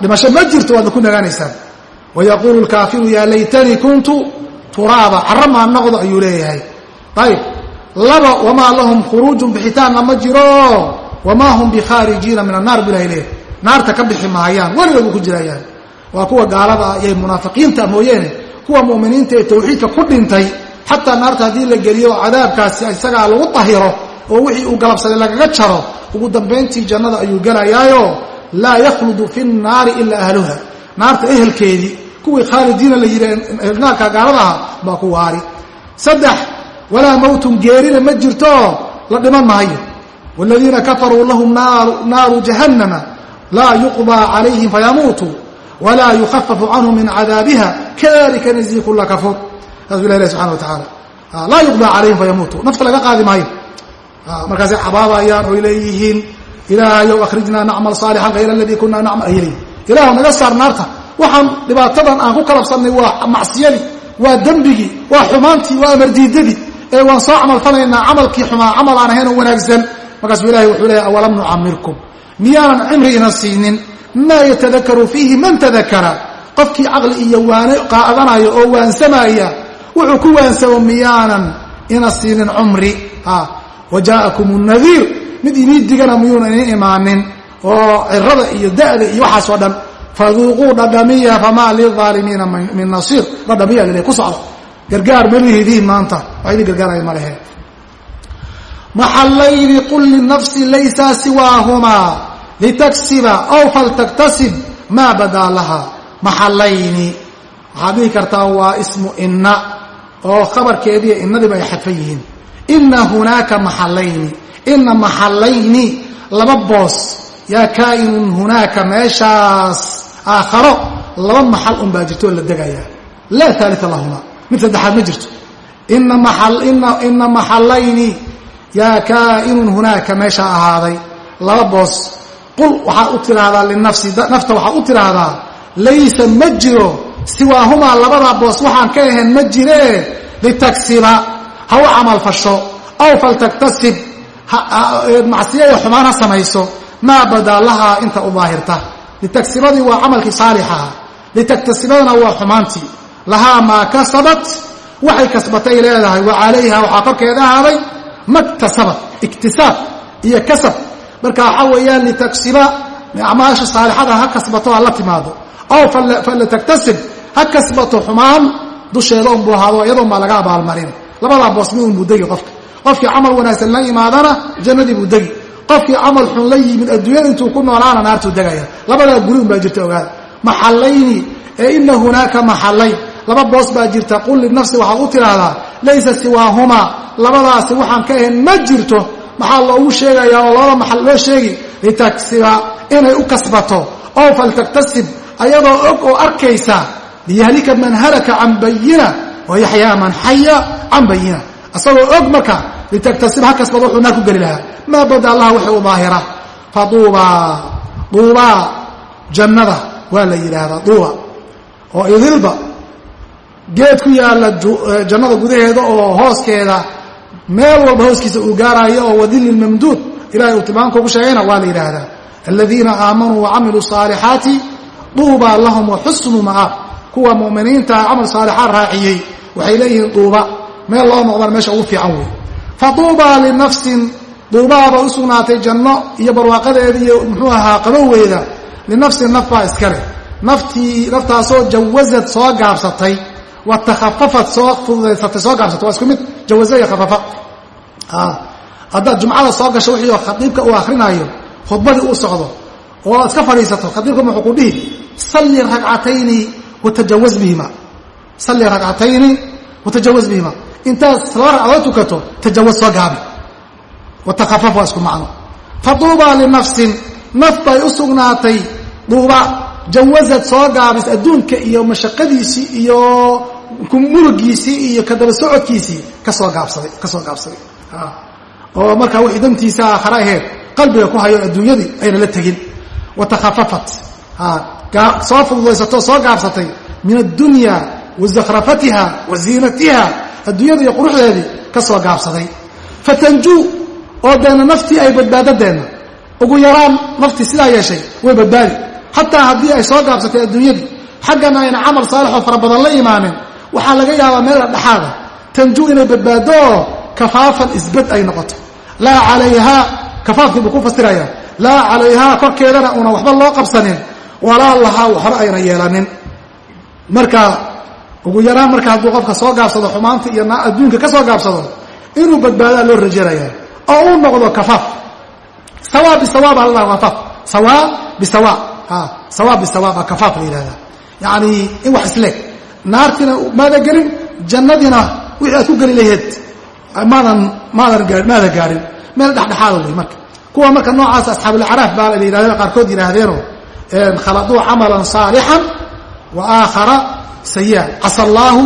Dhimasho ma jirto waadna ku nagaanaysaan. Wayaquulu lkaafiru yaa laytanii kuntu turaaba carra maa noqdo ayuu leeyahay. Ayib. Laba wamaa lahum khuruujun bixitaanna ma jiro wamaa hum bikhaarijiina min annaar bu ilahay leeyahay. Naarta ka bixi maayaan weligood u ku jirayaan. Waa kuwa gaalada iyo munaafiqiinta mooyeene kuwa mu'miniinta ee tawxiidka ku dhintay xataa naarta haddii la geliyo cadaabkaasi isagaa lagu tahiro oo wixii uu galabsaday lagaga jaro ugu dambayntii jannada ayuu gelayaayo laa yakhludu fi nnaari ilaa ahluha. Naarta ehelkeedii kuwii khaalidiina la yidhi ehelnaarka gaaladaha baa ku waari. Saddex walaa mawtun geerina ma jirto la dhiman maayo. Waaladiina kafaruu lahum naaru jahannama laa yuqdaa calayhim fayamuutuu walaa yukhafafu canhum min cadaabiha kadalika najzi kula kafuur saasuu ilah ilahi subxana wa tacaala laa yuqdaa calayhim fayamuutu nafta laga qaadi maayo markaasay cabaabayaan oy leeyihiin ilaahayow akhrijnaa nacmal saalixan hayra aladii kunaa nacmal ay leeyihiin ilaahu naga saar naarta waxaan dhibaatadan aan ku kalabsannay waa macsiyadii waa dembigii waa xumaantii waa amardiidadii ee waan soo camalfalaynaa camalkii xumaa camal aan ahayn oo wanaagsan markaasuu ilahay wuxuu leeyahy awalam nucamirkum miyaanan cimri ina siinin maa yatadakaru fiihi man tadakara qofkii caqli iyo qaadanayo oo waansamaya wuxuu ku waansamo miyaanan ina siinin cumri. Wa jaa'akum nadiir. Mid inii digana miyuuna inin imaanin. Oo cirada iyo da'da iyo waxaasoo dhan faduuquu dhadhamiya famaa lilaalimiina min nasiir. Dhadhamiya lile ku socda gargaar malihidiin maanta. Wax idin gargaaraya ma lehe maxallayni qul linafsi laysa siwaahumaa litaksiba aw faltaktasib maa badaa laha maxallayni waxaad dhihi kartaa waa ismu inna oo khabarkeediiyo innadiiba ay xadfan yihiin. ina hunaaka maxallayni ina maxallayni laba boos yaa kaa'inun hunaaka meeshaas aakharo laba maxal un baa jirto oo la degayaa laa aalia lahuma mid saddexaad ma jirto ina maxallayni yaa kaa'inun hunaaka meeshaa ahaaday laba boos qul waxaad u tidhaahdaa linafsi nafta waxaad u tidhaahdaa laysa ma jiro siwaahumaa labadaa boos waxaan ka ahayn ma jiree litagsiba ha u camalfasho aw faltaktasib macsiyaya xumaan ha samayso maa badaa lahaa inta u daahirta litagsibadii waa camalkii saalixaha litaktasibadana waa xumaantii lahaa maa kasabat waxay kasbatay leedahay wa calayha waxaa korkeeda ahaaday maktasabat iktisaab iyo kasab marka waxaa weeyaan litagsiba acmaasha saalixada ha kasbato ha la timaado. Aw falitaktasib ha kasbato xumaan dusheeda unbuu ahaado iyadon baa laga abaalmarin. Labadaa boos mi unbuu degi qofka. Qofkii camal wanaagsan la yimaadana jannadii buu degi. Qofkii camal xun la yimid adduunyada intuu ku noolaana naartuu degaya. Labadaa guri un baa jirta ogaada. Maxallayni ee ina hunaaka maxallayn laba boos baa jirta. Qul linafsi waxaad u tidhaahdaa laysa siwaahumaa labadaasi waxaan ka ahayn ma jirto maxaa loogu sheegayaa oo labada maxal loo sheegi litagsiba inay u kasbato. Oo faltaktasib ayadoo og oo arkaysa liyahlika man halaka can bayina wa yaxyaa man xaya can bayina asagoo og marka litaktasib ha kasbado wuxuu naar ku geli lahaa. Maa bada allaha waxay u daahira fa duubaa duubaa jannada waa la yidhaahdaa duuba. Oo idilba geed ku yaalla jannada gudaheeda oo hooskeeda meel walba hooskiisa uu gaarayo oo wadilil mamduud ilahay uu tilmaamka ugu sheegayna waa la yidhaahdaa aladiina aamanuu wacamiluu saalixaati duubaa lahum wa xusnu ma'aab. Kuwa mu'miniintaa camal saalixaad raaciyey waxay leeyihiin duuba meel loo noqdana meesha ugu fiican wey fa duubaa linafsin duubaaba u sugnaatay janno iyo barwaaqadeeda iyo muxuu ahaa qaboweeda linafsin naf baa iskale naftii naftaasoo jawasad soo gaabsatay wa takhafafad soo fududaysatay soo gaabsatay waa isku mid. Jawaza iyo khafafa haddaad jumcada soo gasho wixii khadiibka uu akrinaayo khudbadii uu socdo oo aad iska fadhiisato khadiibka muxuu ku dhihi salli ragcatayni watajawaz bihima. Salli ragcatayni watajawaz bihima. Intaad laba ragcadood tukato tajawaz soo gaabi. Watakhafaf waa isku macno. Fa linafsin naf bay u duuba jawasad soo gaabis adduunka iyo mashaqadiisii iyo murugiisii iyo kadaba socodkiisii ka soo gaabsaday ka soo gaabsaday. Oo markaa wixii dantiisa aakhara aheed qalbiga ku hayo adduunyadii ayna la tegin. Watakhafafat soo fududaysatoo soo gaabsatay. Min addunya wa zakhrafatiha wa ziinatiha adduunyada iyo quruxdeedii ka soo gaabsaday. Fatanjuu oo deena naftii ay badbaadadeenna. Ugu yaraan naftii sidaa yeeshay way badbaadi xataa haddii ay soo gaabsatay adduunyadii xaggana ayna camal saalixoo fara badan la imaanin waxaa laga yaabaa meel dhexaada tanjuu inay badbaado oo kafaafan isbad ay noqoto. Laa calayhaa kafaafkii buu ku fasiraya laa calayhaa korkeedana una waxba loo qabsanin walaa lahaa waxba ayna yeelanin. Marka ugu yaraan marka hadduu qofka soo gaabsado xumaanta iyo adduunka ka soo gaabsado inuu badbaadaa loo rajanaya oo uu noqdo kafaaf. Sawa bisawa baa la kafaaf sawa bisawa sawa baa kafaaf la yidhahdaa yacani in wax isleeg naartiina maada gelin jannadiina wixii aad ku geli laheed maadan maadan gaa maada gaarin meel dhexdhexaada wey marka. Kuwa marka noocaas asxaabulacraaf baa la yidhahda qaarkood yidhaahdeeno khaladuu camalan saalixan wa aakhara sayi'an casa allaahu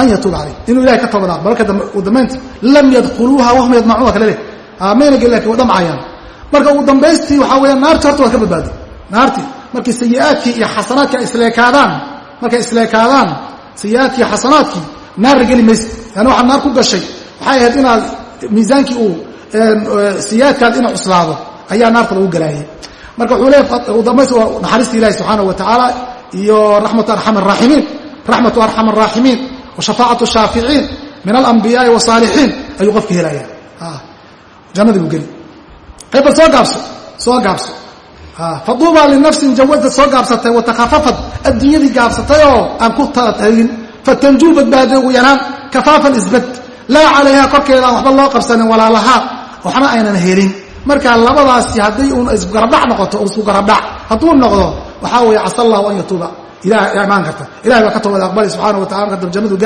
an yatuuba calayh. Inuu ilahay ka toobad aqbalo marka u dambaynta lam yadkhuluuha wahum yadmacuuna kale leh. Mayna gelin laakiin way dhamcayaan marka ugu dambaystii waxaa weya naarti horta waa ka badbaaday naarti markii sayi-aadkii iyo xasanaadkii isleekaadaan markay isleekaadaan sayi-aadkii xasanaadkii naarna geli maysa yani waxaad naar ku gashay. Waxay ahayd inaad miisaankii uu sayi-aadkaad ina cuslaado ayaa naarta lagu galaayay. Marka wuxuu leey ugu dambaysta waa naxariista ilahi subxaana wa tacaala iyo raxmatu arxam araaximiin raxmatu arxam araaximiin wa shafaacatu shaaficiin min alambiyaai wasaalixiin ayuu qofka helaya jannadii buu geli. Qaybal soo gaabso soo gaabso faduuba linafsin jawada soo gaabsatay watakhafafad adduunyadii gaabsatay oo aan ku taatagin fatanjuu badbaaday ugu yaraan kafaafan isbad. Laa calayha korkeeda waxba loo qabsanin walaalahaa waxna aynan helin. Marka labadaasi hadday uun isgarabdhac noqoto isku garabdhac hadduu noqdo waxaa weeye casa allahu an yatuuba. Ilahay imaan karta. Ilahay baa ka toobada aqbali subxana wa tacala marka dab jannadu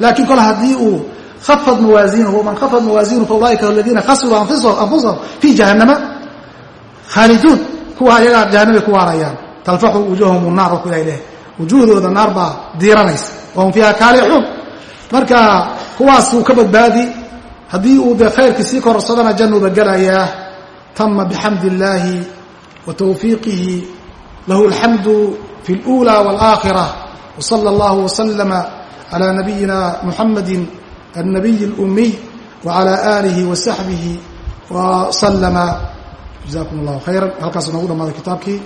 laakiin kol haddii uu khafad mawaaziinuhu man khafad mawaaziinuhu faulaa'ika aladiina khasiruu anfusahum fii jahannama khaaliduun kuwa ayagaa jahanamay ku waarayaan talfaxu wujuuhum naar ku ilahay leh wujuuhdooda naar baa diiranaysa wahum fiiha kaalixuun marka kuwaasuu ka badbaadi haddii uu dee khayrkii sii kororsadana jannuuba gelayaa tama bixamdi illaahi wa tawfiiqihi lahu alxamdu fi اlأulى wاlآakhirة wslى اllah wslama عlى nabiyina muxamadi الnabiy الأmiy وعlى آlihi وsaxbihi وslama jaزakum اllah khayra halkaas noogu dhamaaday kitaabkii